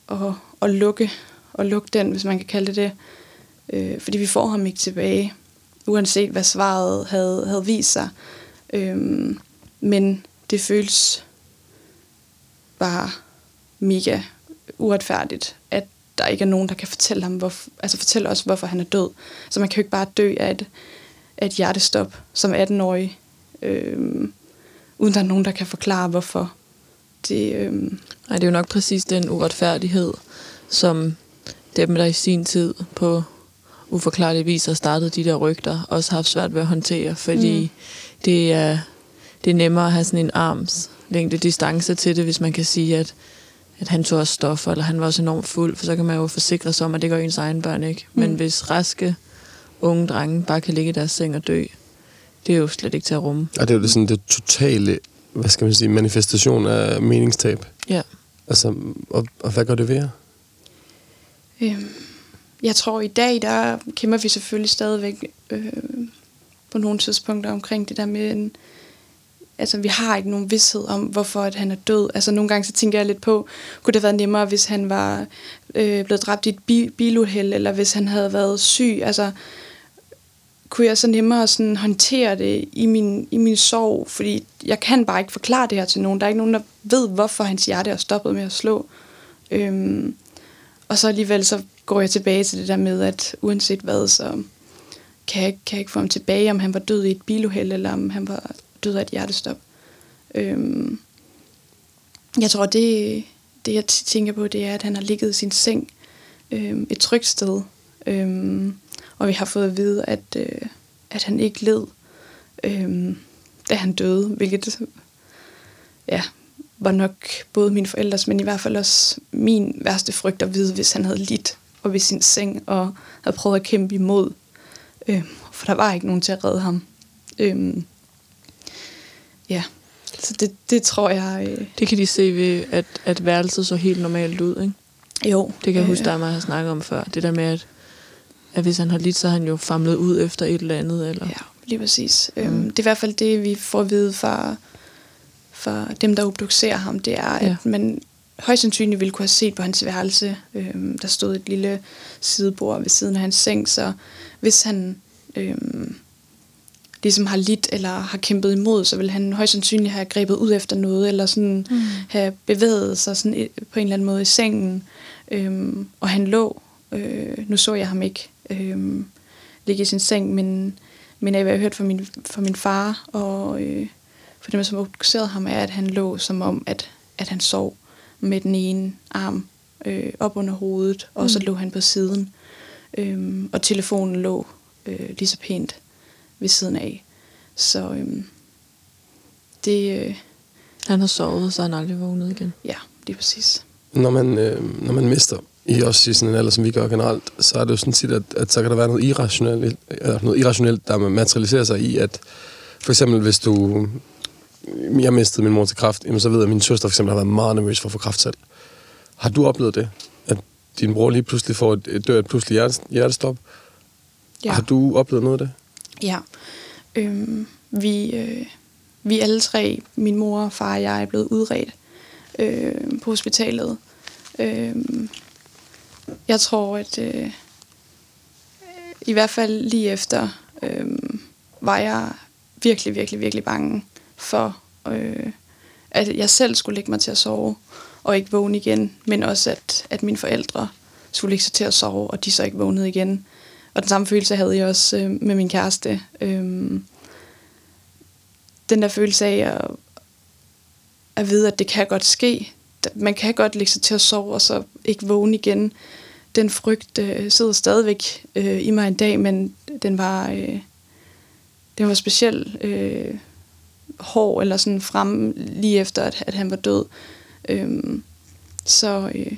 og, og lukke, og lukke den, hvis man kan kalde det det. Øh, fordi vi får ham ikke tilbage, uanset hvad svaret havde, havde vist sig. Øhm, men det føles bare mega uretfærdigt, at der ikke er nogen, der kan fortælle ham, hvor, altså fortælle os, hvorfor han er død. Så man kan jo ikke bare dø af et, af et hjertestop som 18-årig, øhm, uden der er nogen, der kan forklare, hvorfor. Det, øhm, Ej, det er jo nok præcis den uretfærdighed, som dem, der i sin tid på uforklarlig vis har startet de der rygter, også har haft svært ved at håndtere, fordi mm. det, er, det er nemmere at have sådan en arms længde distance til det, hvis man kan sige, at, at han tog også stoffer, eller han var også enormt fuld, for så kan man jo forsikre sig om, at det gør ens egen børn ikke. Men Mm. hvis raske unge drenge bare kan ligge i deres seng og dø, det er jo slet ikke til at rumme. Og det er jo det, sådan det totale, hvad skal man sige, manifestation af meningstab. Ja. Altså, og, og hvad gør det ved jer? øhm, jeg tror, i dag, der kæmper vi selvfølgelig stadigvæk øh, på nogle tidspunkter omkring det der med en, altså vi har ikke nogen vidshed om, hvorfor at han er død. Altså nogle gange så tænker jeg lidt på, kunne det have været nemmere, hvis han var øh, blevet dræbt i et bi- biluheld, eller hvis han havde været syg. Altså kunne jeg så nemmere sådan håndtere det i min, i min sorg, fordi jeg kan bare ikke forklare det her til nogen. Der er ikke nogen, der ved, hvorfor hans hjerte er stoppet med at slå. Øhm, og så alligevel så går jeg tilbage til det der med, at uanset hvad, så kan jeg, kan jeg ikke få ham tilbage, om han var død i et biluheld, eller om han var død af et hjertestop. Øhm, jeg tror, det, det jeg tænker på, det er, at han har ligget i sin seng øhm, et trygt sted. Øhm, og vi har fået at vide, at, øh, at han ikke led, øhm, da han døde, hvilket ja, var nok både mine forældres, men i hvert fald også min værste frygt at vide, hvis han havde lidt og ved sin seng og havde prøvet at kæmpe imod. Øhm, for der var ikke nogen til at redde ham. Øhm, ja, så det, det tror jeg... Øh, Det kan de se ved, at, at værelset så helt normalt ud, ikke? jo. Det kan jeg huske, øh, der er har snakket om før. Det der med, at, at hvis han har lidt, så har han jo famlet ud efter et eller andet. Eller? Ja, lige præcis. Mm. Øhm, det er i hvert fald det, vi får at vide fra, fra dem, der obducerer ham. Det er, Ja. at man højst sandsynligt ville kunne have set på hans værelse. Øhm, der stod et lille sidebord ved siden af hans seng, så hvis han øhm, ligesom har lidt eller har kæmpet imod, så vil han højst sandsynligt have grebet ud efter noget, eller sådan mm. have bevæget sig sådan på en eller anden måde i sengen. Øhm, og han lå, øh, nu så jeg ham ikke øh, ligge i sin seng, men, men af hvad jeg har hørt fra min, fra min far, og øh, for dem, som obducerede ham, er, at han lå som om, at, at han sov med den ene arm øh, op under hovedet, og så Mm. lå han på siden. Øhm, og telefonen lå øh, lige så pænt ved siden af. Så øhm, det, øh, Han har sovet, så er han aldrig vågnet igen. ja, lige præcis. Når man, øh, når man mister, i også i sådan en alder, som vi gør generelt, så er det jo sådan tit, at, at så kan der være noget irrationelt, eller noget irrationelt, der materialiserer sig i, at for eksempel hvis du... Jeg mistede min mor til kræft, jamen så ved jeg, at min søster for eksempel har været meget nervøs for at få kræft selv. Har du oplevet det? At din bror lige pludselig får et, et dør et pludselig hjertes, hjertestop? Ja. Har du oplevet noget af det? Ja. Øhm, vi, øh, vi alle tre, min mor, far og jeg, er blevet udredt øh, på hospitalet. Øh, jeg tror, at øh, i hvert fald lige efter øh, var jeg virkelig, virkelig, virkelig bange for, øh, at jeg selv skulle lægge mig til at sove og ikke vågne igen, men også at, at mine forældre skulle lægge sig til at sove, og de så ikke vågnede igen. Og den samme følelse havde jeg også øh, med min kæreste. Øh, den der følelse af at, at vide, at det kan godt ske. Man kan godt lægge sig til at sove, og så ikke vågne igen. Den frygt øh, sidder stadigvæk øh, i mig en dag, men den var, øh, den var specielt øh, hård, eller sådan frem lige efter, at, at han var død. Øh, så øh,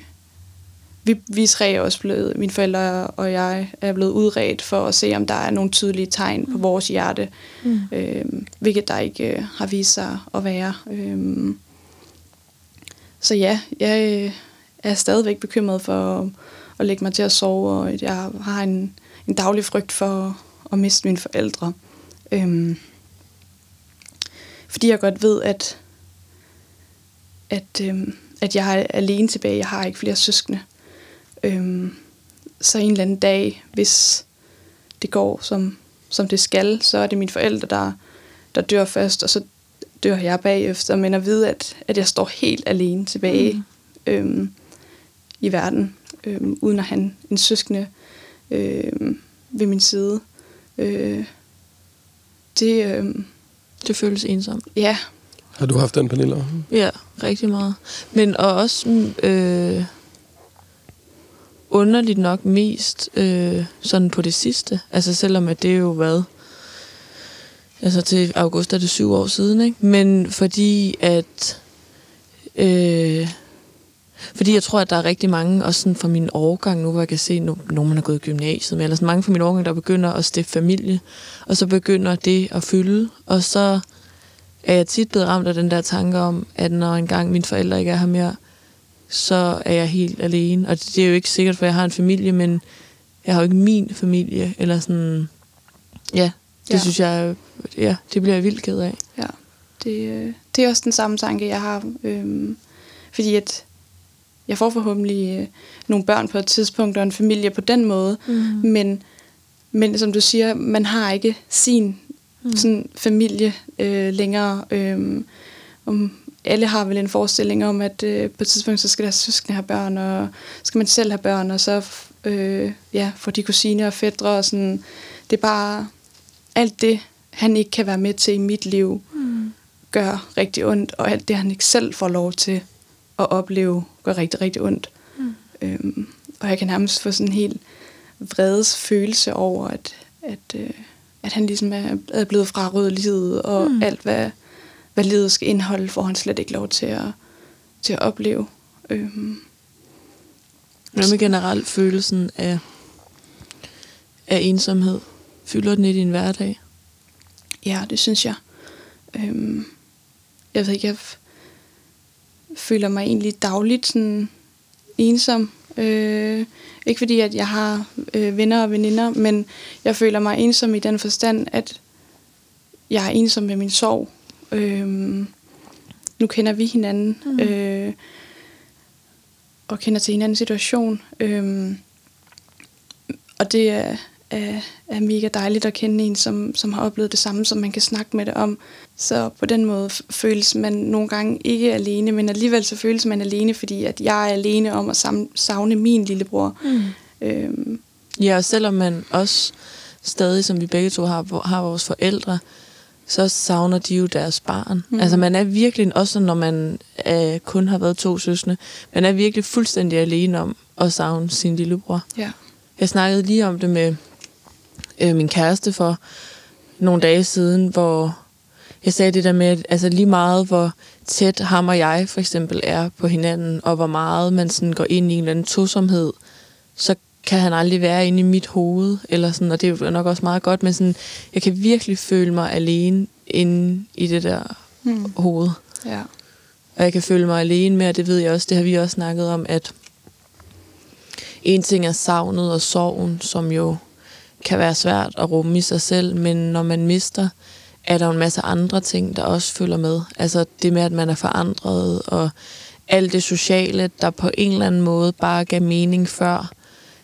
vi, vi tre er også blevet, mine forældre og jeg er blevet udredt for at se, om der er nogle tydelige tegn på mm. vores hjerte, mm. øh, hvilket der ikke øh, har vist sig at være. Øh, så ja, jeg øh, er stadigvæk bekymret for at, at lægge mig til at sove, og jeg har en, en daglig frygt for at miste mine forældre. Øh, fordi jeg godt ved, at, at, øh, at jeg er alene tilbage. Jeg har ikke flere søskende. Øhm, så en eller anden dag, hvis det går som, som det skal, så er det mine forældre, der, der dør først, og så dør jeg bagefter. Men at vide, at, at jeg står helt alene tilbage mm. øhm, i verden, øhm, uden at have en søskende øhm, ved min side. Øh, det, øhm, det føles ensomt. Ja. Har du haft den, Pernille? Ja, rigtig meget. Men og også... Øh, underligt nok mest øh, sådan på det sidste. Altså selvom at det jo hvad... Altså til august er det syv år siden, ikke? Men fordi at... Øh, fordi jeg tror, at der er rigtig mange, også sådan fra min årgang nu, hvor jeg kan se, at nogen har gået i gymnasiet med, eller sådan mange fra min årgang, der begynder at stifte familie, og så begynder det at fylde, og så er jeg tit blevet ramt af den der tanke om, at når engang mine forældre ikke er her mere, så er jeg helt alene. Og det er jo ikke sikkert, for jeg har en familie, men jeg har jo ikke min familie. Eller sådan, ja, det ja. synes jeg, ja, det bliver jeg vildt ked af. Ja, det, øh, det er også den samme tanke, jeg har. Øhm, fordi at jeg får forhåbentlig øh, nogle børn på et tidspunkt, og en familie på den måde. Mm. Men, men som du siger, man har ikke sin mm. sådan, familie øh, længere. Øh, om, alle har vel en forestilling om, at øh, på et tidspunkt, så skal deres søskende have børn, og skal man selv have børn, og så øh, ja, får de kusine og fædre, og sådan. Det er bare alt det, han ikke kan være med til i mit liv, mm. gør rigtig ondt, og alt det, han ikke selv får lov til at opleve, gør rigtig, rigtig ondt. Mm. Øhm, og jeg kan nærmest få sådan en helt vredes følelse over, at, at, øh, at han ligesom er, er blevet frarøvet livet, og mm. alt, hvad hvad livet skal indeholde, får han slet ikke lov til at, til at opleve. Øhm. Hvad med generelt følelsen af, af ensomhed? Fylder den i din hverdag? Ja, det synes jeg. Øhm, jeg ved ikke, jeg føler mig egentlig dagligt sådan ensom. Øh, ikke fordi, at jeg har øh, venner og veninder, men jeg føler mig ensom i den forstand, at jeg er ensom med min sorg. Øhm, nu kender vi hinanden, mm. øh, og kender til hinandens situation. Øhm, og det er, er, er mega dejligt at kende en, som, som har oplevet det samme, som man kan snakke med det om. Så på den måde føles man nogle gange ikke alene, men alligevel så føles man alene, fordi at jeg er alene om at savne min lillebror. Mm. Øhm. Ja, og selvom man også stadig, som vi begge to har, har vores forældre, så savner de jo deres barn. Mm. Altså man er virkelig, også når man øh, kun har været to søstre, man er virkelig fuldstændig alene om at savne sin lillebror. Ja. Jeg snakkede lige om det med øh, min kæreste for nogle dage siden, hvor jeg sagde det der med, at altså lige meget hvor tæt ham og jeg for eksempel er på hinanden, og hvor meget man sådan går ind i en eller anden tosomhed, så kan han aldrig være inde i mit hoved, eller sådan, og det er jo nok også meget godt, men sådan, jeg kan virkelig føle mig alene inde i det der hmm. hoved. Ja. Og jeg kan føle mig alene med, og det ved jeg også, det har vi også snakket om, at en ting er savnet og sorgen, som jo kan være svært at rumme i sig selv, men når man mister, er der en masse andre ting, der også følger med. Altså det med, at man er forandret, og alt det sociale, der på en eller anden måde bare gav mening før,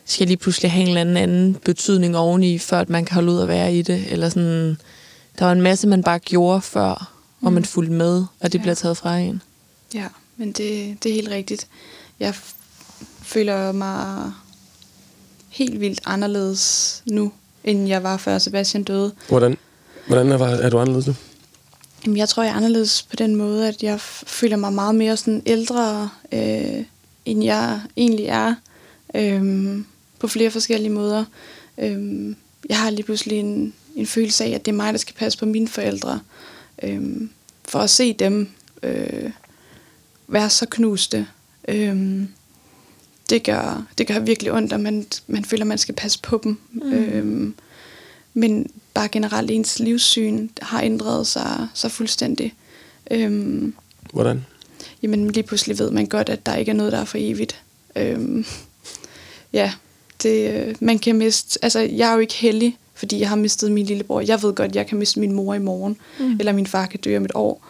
skal lige pludselig have en eller anden, anden betydning oveni, før at man kan holde ud at være i det. Eller sådan, der var en masse, man bare gjorde før, og man fulgte med, og det Ja. bliver taget fra en. Ja, men det, det er helt rigtigt. Jeg føler mig helt vildt anderledes nu, end jeg var før Sebastian døde. Hvordan, hvordan er, er du anderledes nu? Jamen, jeg tror, jeg er anderledes på den måde, at jeg føler mig meget mere sådan ældre, øh, end jeg egentlig er, øh, på flere forskellige måder. Øh, jeg har lige pludselig en, en følelse af, at det er mig, der skal passe på mine forældre, øh, for at se dem øh, være så knuste. Øh, det, gør, det gør virkelig ondt, og man, man føler, at man skal passe på dem. Mm. Øh, men bare generelt ens livssyn har ændret sig så fuldstændig. Øhm, Hvordan? jamen lige pludselig ved man godt, at der ikke er noget, der er for evigt. Øhm, ja, det, øh, man kan miste... Altså, jeg er jo ikke heldig, fordi jeg har mistet min lillebror. Jeg ved godt, at jeg kan miste min mor i morgen, mm. eller min far kan dø om et år.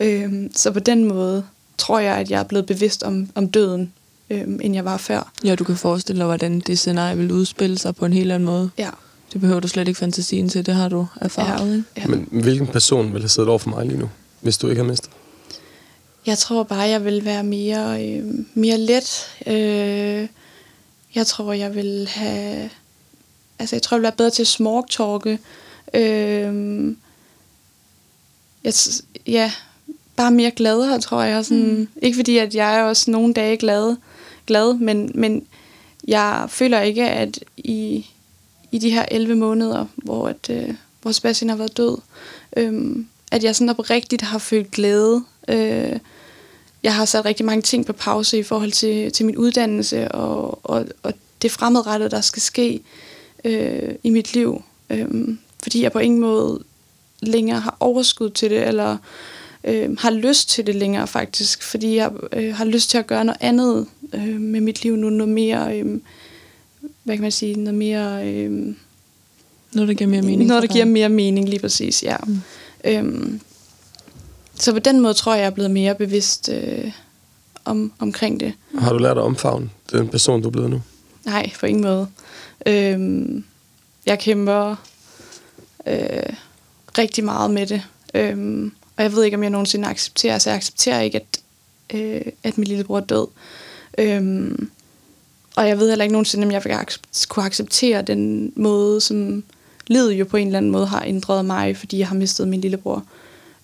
Øhm, så på den måde tror jeg, at jeg er blevet bevidst om, om døden, øhm, end jeg var før. Ja, du kan forestille dig, hvordan det scenarie vil udspille sig på en helt anden måde. Ja, Det behøver du slet ikke fantasien til, det har du erfaret. ikke? ja. Men hvilken person vil have siddet over for mig lige nu, hvis du ikke har mistet? Jeg tror bare, jeg vil være mere, øh, mere let. Øh, jeg tror, jeg vil have... Altså, jeg tror, jeg vil være bedre til at smalltalke. Øh, jeg, ja, bare mere gladere, tror jeg. Sådan, mm. Ikke fordi, at jeg er også nogle dage glad, glad men, men jeg føler ikke, at i, i de her 11 måneder, hvor, at, øh, hvor Sebastian har været død, øh, at jeg sådan oprigtigt har følt glæde. Øh, jeg har sat rigtig mange ting på pause i forhold til, til min uddannelse og, og, og det fremadrettede, der skal ske øh, i mit liv. Øh, fordi jeg på ingen måde længere har overskud til det, eller øh, har lyst til det længere faktisk. Fordi jeg øh, har lyst til at gøre noget andet øh, med mit liv nu. Noget mere, øh, hvad kan man sige, noget mere... Øh, Noget, der giver mere mening. noget, der giver mere mening, lige præcis, ja. Mm. Øhm, så på den måde tror jeg, jeg er blevet mere bevidst øh, om, omkring det. Har du lært at omfavne den person, du er blevet nu? Nej, på ingen måde. Øhm, jeg kæmper øh, rigtig meget med det. Øhm, og jeg ved ikke, om jeg nogensinde accepterer, så jeg accepterer ikke, at, øh, at min lillebror er død. Øhm, og jeg ved heller ikke nogensinde, om jeg vil kunne acceptere den måde, som livet jo på en eller anden måde har ændret mig, fordi jeg har mistet min lillebror.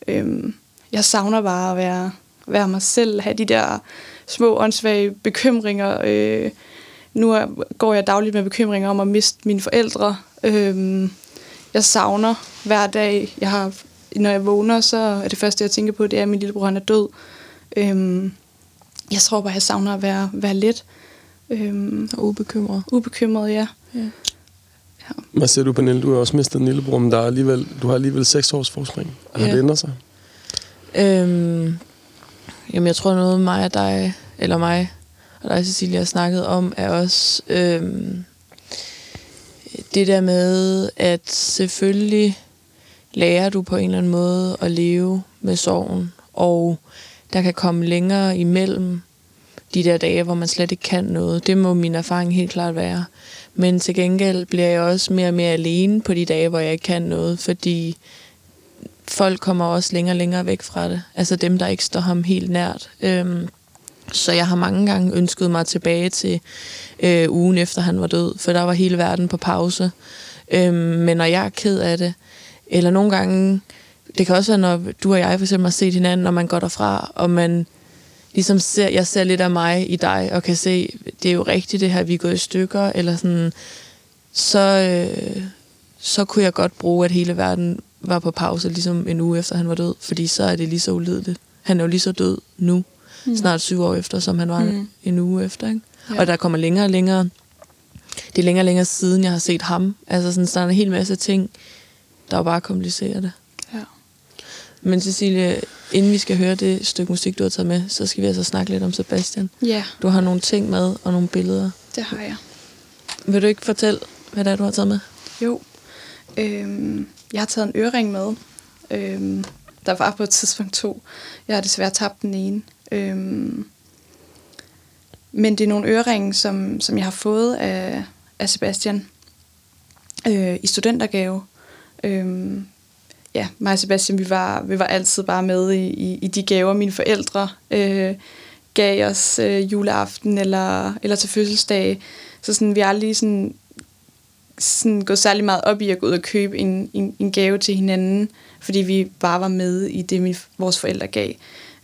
Øhm, jeg savner bare at være, være mig selv, have de der små åndssvage bekymringer. Øh, nu er, går jeg dagligt med bekymringer om at miste mine forældre. Øhm, jeg savner hver dag. Jeg har, når jeg vågner, så er det første, jeg tænker på, det er, at min lillebror han er død. Øhm, jeg tror bare, jeg savner at være, være let. Øhm, Og ubekymret. ubekymret, ja. Ja. Hvad siger du, Pernille? Du har også mistet en lillebror, men der er alligevel, du har alligevel seks års forspring. Har Ja. det ændret sig? Øhm, jamen, jeg tror noget mig og dig, eller mig og dig, Cecilia, har snakket om, er også øhm, det der med, at selvfølgelig lærer du på en eller anden måde at leve med sorgen, og der kan komme længere imellem de der dage, hvor man slet ikke kan noget. Det må min erfaring helt klart være. Men til gengæld bliver jeg også mere og mere alene på de dage, hvor jeg ikke kan noget, fordi folk kommer også længere og længere væk fra det. Altså dem, der ikke står ham helt nært. Øhm, så jeg har mange gange ønsket mig tilbage til øh, ugen efter han var død, for der var hele verden på pause. Øhm, men når jeg er ked af det, eller nogle gange, det kan også være, når du og jeg for eksempel har set hinanden, når man går derfra, og man ligesom ser, jeg ser lidt af mig i dig, og kan se, det er jo rigtigt det her, vi er gået i stykker, eller sådan, så, øh, så kunne jeg godt bruge, at hele verden var på pause, ligesom en uge efter han var død, fordi så er det lige så ulideligt. Han er jo lige så død nu, mm. snart syv år efter, som han var Mm. en uge efter. Ikke? Ja. Og der kommer længere og længere, det er længere og længere siden, jeg har set ham. Altså sådan, så der er en hel masse ting, der jo bare komplicerer det. Men Cecilie, inden vi skal høre det stykke musik, du har taget med, så skal vi altså snakke lidt om Sebastian. ja, Du har nogle ting med og nogle billeder. det har jeg. Vil du ikke fortælle, hvad det er, du har taget med? Jo. Øhm, jeg har taget en ørering med. Øhm, der var på et tidspunkt to. Jeg har desværre tabt den ene. Øhm, men det er nogle øreringe, som, som jeg har fået af, af Sebastian øh, i studentergave. Øh, ja, mig og Sebastian, vi var, vi var altid bare med i, i, i de gaver, mine forældre øh, gav os øh, juleaften eller, eller til fødselsdag. Så sådan, vi har aldrig sådan, sådan gået særlig meget op i at gå ud og købe en, en, en gave til hinanden, fordi vi bare var med i det, min, vores forældre gav.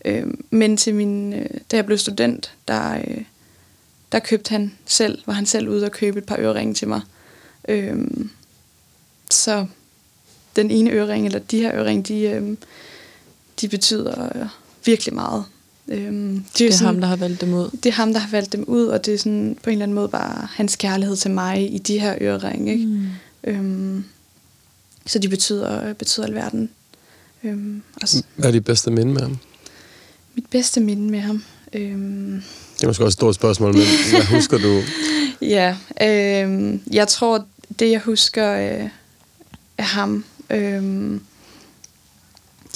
Øh, men til min, øh, da jeg blev student, der, øh, der købte han selv, var han selv ude og købe et par øreringe til mig. Øh, så den ene ørering, eller de her øreringe, de, øh, de betyder øh, virkelig meget. Øhm, det, er det er sådan, ham, der har valgt dem ud. Det er ham, der har valgt dem ud, og det er sådan på en eller anden måde bare hans kærlighed til mig i de her øreringe. Ikke? Mm. Øhm, så de betyder, betyder alverden. Øhm, også. Hvad er dit bedste minde med ham? Mit bedste minde med ham? Øhm, det er måske også et stort spørgsmål, men hvad husker du? ja, øhm, jeg tror, det jeg husker øh, af ham... Øhm,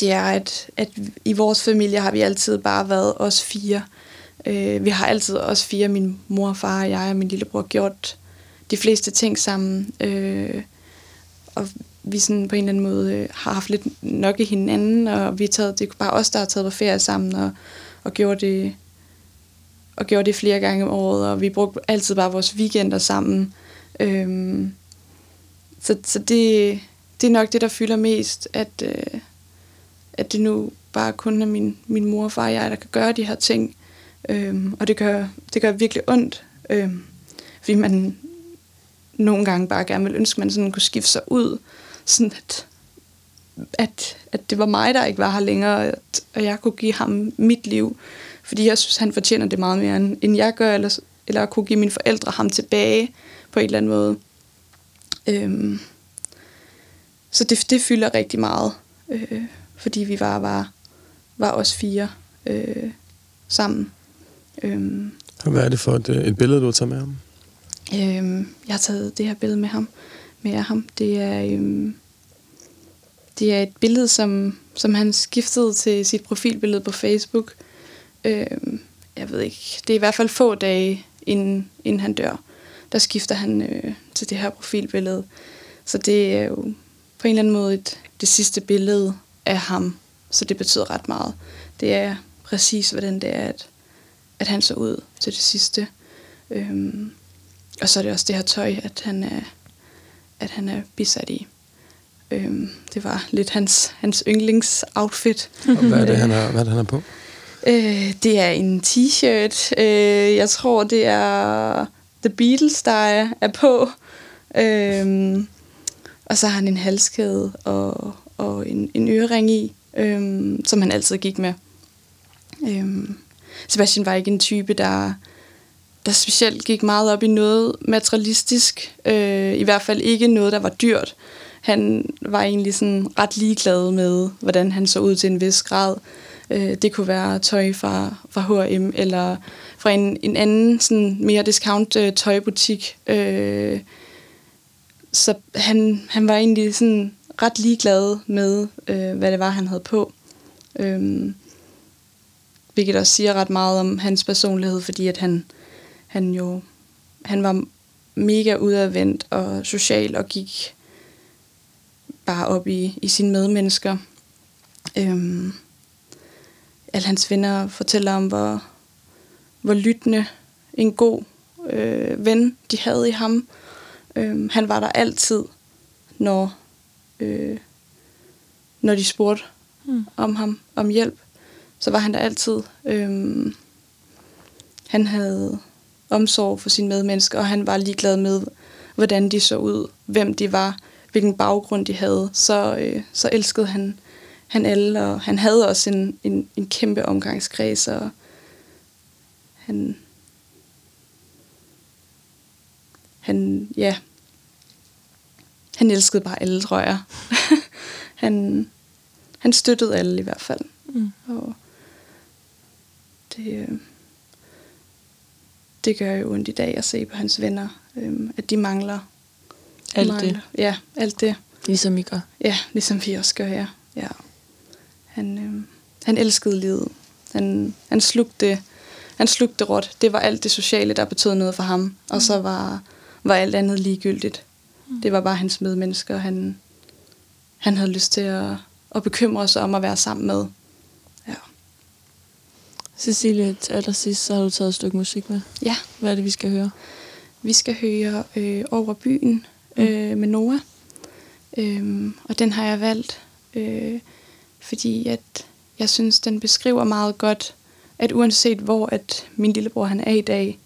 det er, at, at i vores familie har vi altid bare været os fire. Øh, vi har altid os fire, min mor, far jeg og min lillebror, gjort de fleste ting sammen. Øh, og vi sådan på en eller anden måde øh, har haft lidt nok i hinanden, og vi er taget, det er bare os, der har taget på ferie sammen og, og gjort det og gjorde det flere gange om året, og vi brugte altid bare vores weekender sammen. Øhm, så så det, det er nok det, der fylder mest, at, øh, at det nu bare kun er min, min mor og far og jeg, der kan gøre de her ting. Øhm, og det gør, det gør virkelig ondt, øhm, fordi man nogle gange bare gerne vil ønske, at man sådan kunne skifte sig ud, sådan at, at, at det var mig, der ikke var her længere, at, og jeg kunne give ham mit liv, fordi jeg synes, han fortjener det meget mere, end jeg gør, eller, eller kunne give mine forældre ham tilbage på en eller anden måde. Øhm, så det, det fylder rigtig meget. Øh, fordi vi var, var, var os fire øh, sammen. Øhm, Hvad er det for et, øh, et billede, du har taget med ham? Øhm, jeg har taget det her billede med ham. Med ham. Det er, øhm, det er et billede, som, som han skiftede til sit profilbillede på Facebook. Øhm, jeg ved ikke, det er i hvert fald få dage, inden, inden han dør. Der skifter han øh, til det her profilbillede. Så det er jo på en eller anden måde et, det sidste billede, af ham, så det betyder ret meget. Det er præcis, hvordan det er, at, at han så ud til det sidste. Øhm, og så er det også det her tøj, at han er, at han er bisat i. Øhm, det var lidt hans, hans yndlingsoutfit. Og hvad er det, han har, hvad er det, han har på? Øh, det er en t-shirt. Øh, jeg tror, det er The Beatles, der er, er på. Øh, og så har han en halskæde og, og en, en ørering i, øhm, som han altid gik med. Øhm, Sebastian var ikke en type, der, der specielt gik meget op i noget materialistisk. Øh, I hvert fald ikke noget, der var dyrt. Han var egentlig sådan ret ligeglad med, hvordan han så ud til en vis grad. Øh, det kunne være tøj fra, fra H&M eller fra en, en anden sådan mere discount øh, tøjbutik. Øh, så han, han var egentlig sådan ret ligeglad med, øh, hvad det var, han havde på. Øhm, hvilket også siger ret meget om hans personlighed, fordi at han, han jo han var mega udadvendt og social og gik bare op i, i sine medmennesker. Øhm, alle hans venner fortæller om, hvor, hvor lyttende en god øh, ven de havde i ham. Øhm, han var der altid, når øh, når de spurgte mm. om ham, om hjælp, så var han der altid. Øh, han havde omsorg for sine medmennesker, og han var ligeglad med, hvordan de så ud, hvem de var, hvilken baggrund de havde. Så, øh, så elskede han, han alle, og han havde også en, en, en kæmpe omgangskreds, og han, han, ja, han elskede bare alle, tror jeg. han, han støttede alle i hvert fald. Mm. Og det, øh, det gør jo ondt i dag at se på hans venner, øh, at de mangler alt mangler. det. Ja, alt det. Ligesom I gør. Ja, ligesom vi også gør, ja. ja. Han, øh, han elskede livet. Han, han slugte han slugte råt. Det var alt det sociale, der betød noget for ham. Og så var, var alt andet ligegyldigt. Det var bare hans medmennesker, han, han havde lyst til at, at bekymre sig om at være sammen med. Ja. Cecilie, til allersidst, så har du taget et stykke musik med. ja. Hvad er det, vi skal høre? Vi skal høre øh, Over byen øh, med Noah. Øhm, og den har jeg valgt, øh, fordi at jeg synes, den beskriver meget godt, at uanset hvor at min lillebror han er i dag,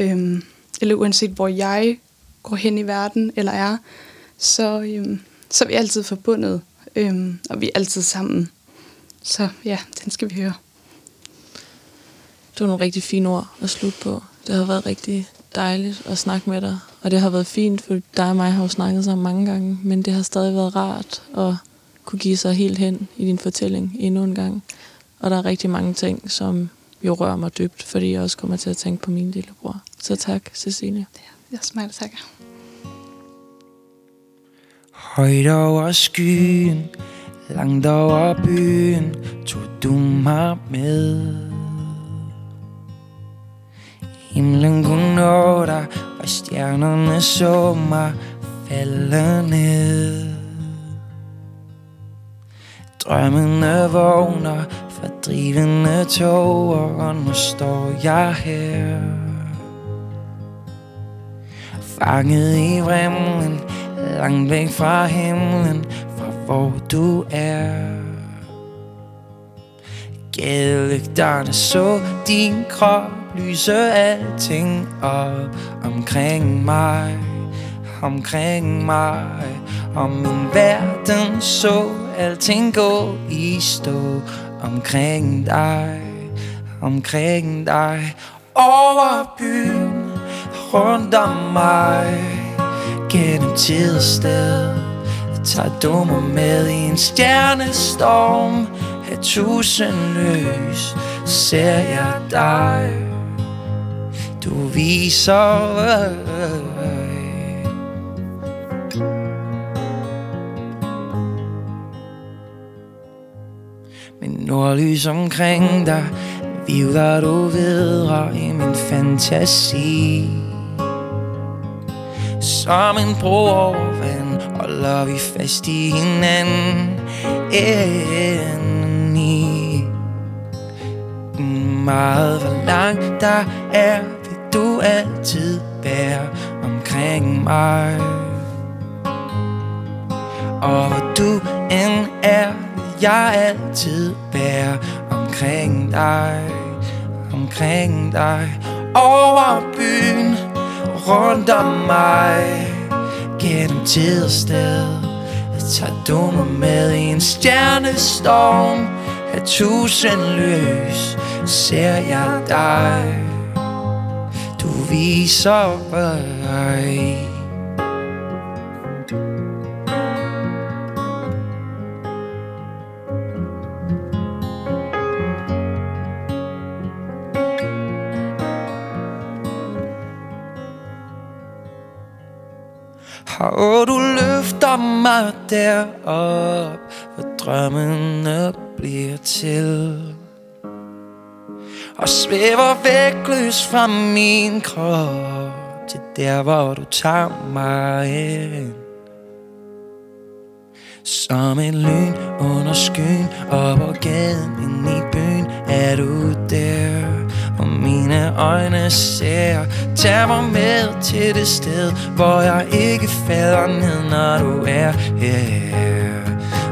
øh, eller uanset hvor jeg går hen i verden eller er, så, øhm, så er vi altid forbundet, øhm, og vi er altid sammen. Så ja, den skal vi høre. Det var nogle rigtig fine ord at slutte på. Det har været rigtig dejligt at snakke med dig. Og det har været fint, for dig og mig har jo snakket sammen mange gange. Men det har stadig været rart at kunne give sig helt hen i din fortælling endnu en gang. Og der er rigtig mange ting, som jo rører mig dybt, fordi jeg også kommer til at tænke på min lillebror. Så tak, Cecilie. Jeg smager takker. Højt over skyen, langt over byen, tog du mig med. Himlen kunne nå dig, og stjernerne så mig falde ned. Drømmene vågner, fordrivende tog, og nu står jeg her. Fanget i vrimlen, langt væk fra himlen, fra hvor du er. Gadelygterne så din krop lyse alting op omkring mig, omkring mig. Og min verden så alting gå i stå omkring dig, omkring dig. Over byen, rundt om mig, gennem tid og sted. Tager du mig med i en stjernestorm Af tusind lys ser jeg dig Du viser nordlys omkring dig. Vivler du videre i min fantasi. Som en bro over vand Holder vi fast i hinanden. Endelig Meget hvor langt der er Vil du altid være omkring mig. Og hvor du end er jeg altid være omkring dig Omkring dig. Over byen Rundt om mig. Gennem tid og sted Tager du mig med i en stjernestorm. Af tusind lys Ser jeg dig. Du viser mig mig derop Hvor drømmene bliver til. Og svæver væk lys fra min krop Til der hvor du tager mig ind Som en lyn under skyen Op ad gaden ind i byen Er du der? Og mine øjne ser Tag mig med til det sted Hvor jeg ikke falder ned Når du er her.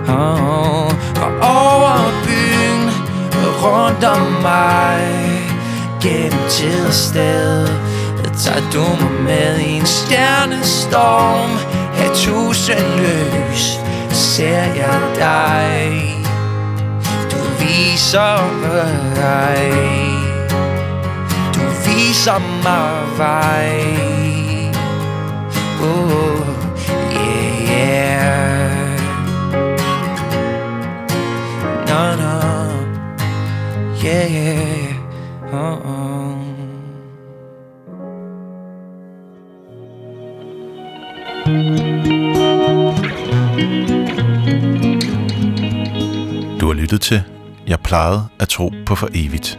Oh, Og over byen Rundt om mig Gennem tid og sted Tager du mig med i en stjernestorm. Af tusind lys Ser jeg dig. Du viser mig du viser mig vej Oh, yeah, yeah No, no Yeah, yeah oh, oh. Du har lyttet til Jeg plejede at tro på for evigt.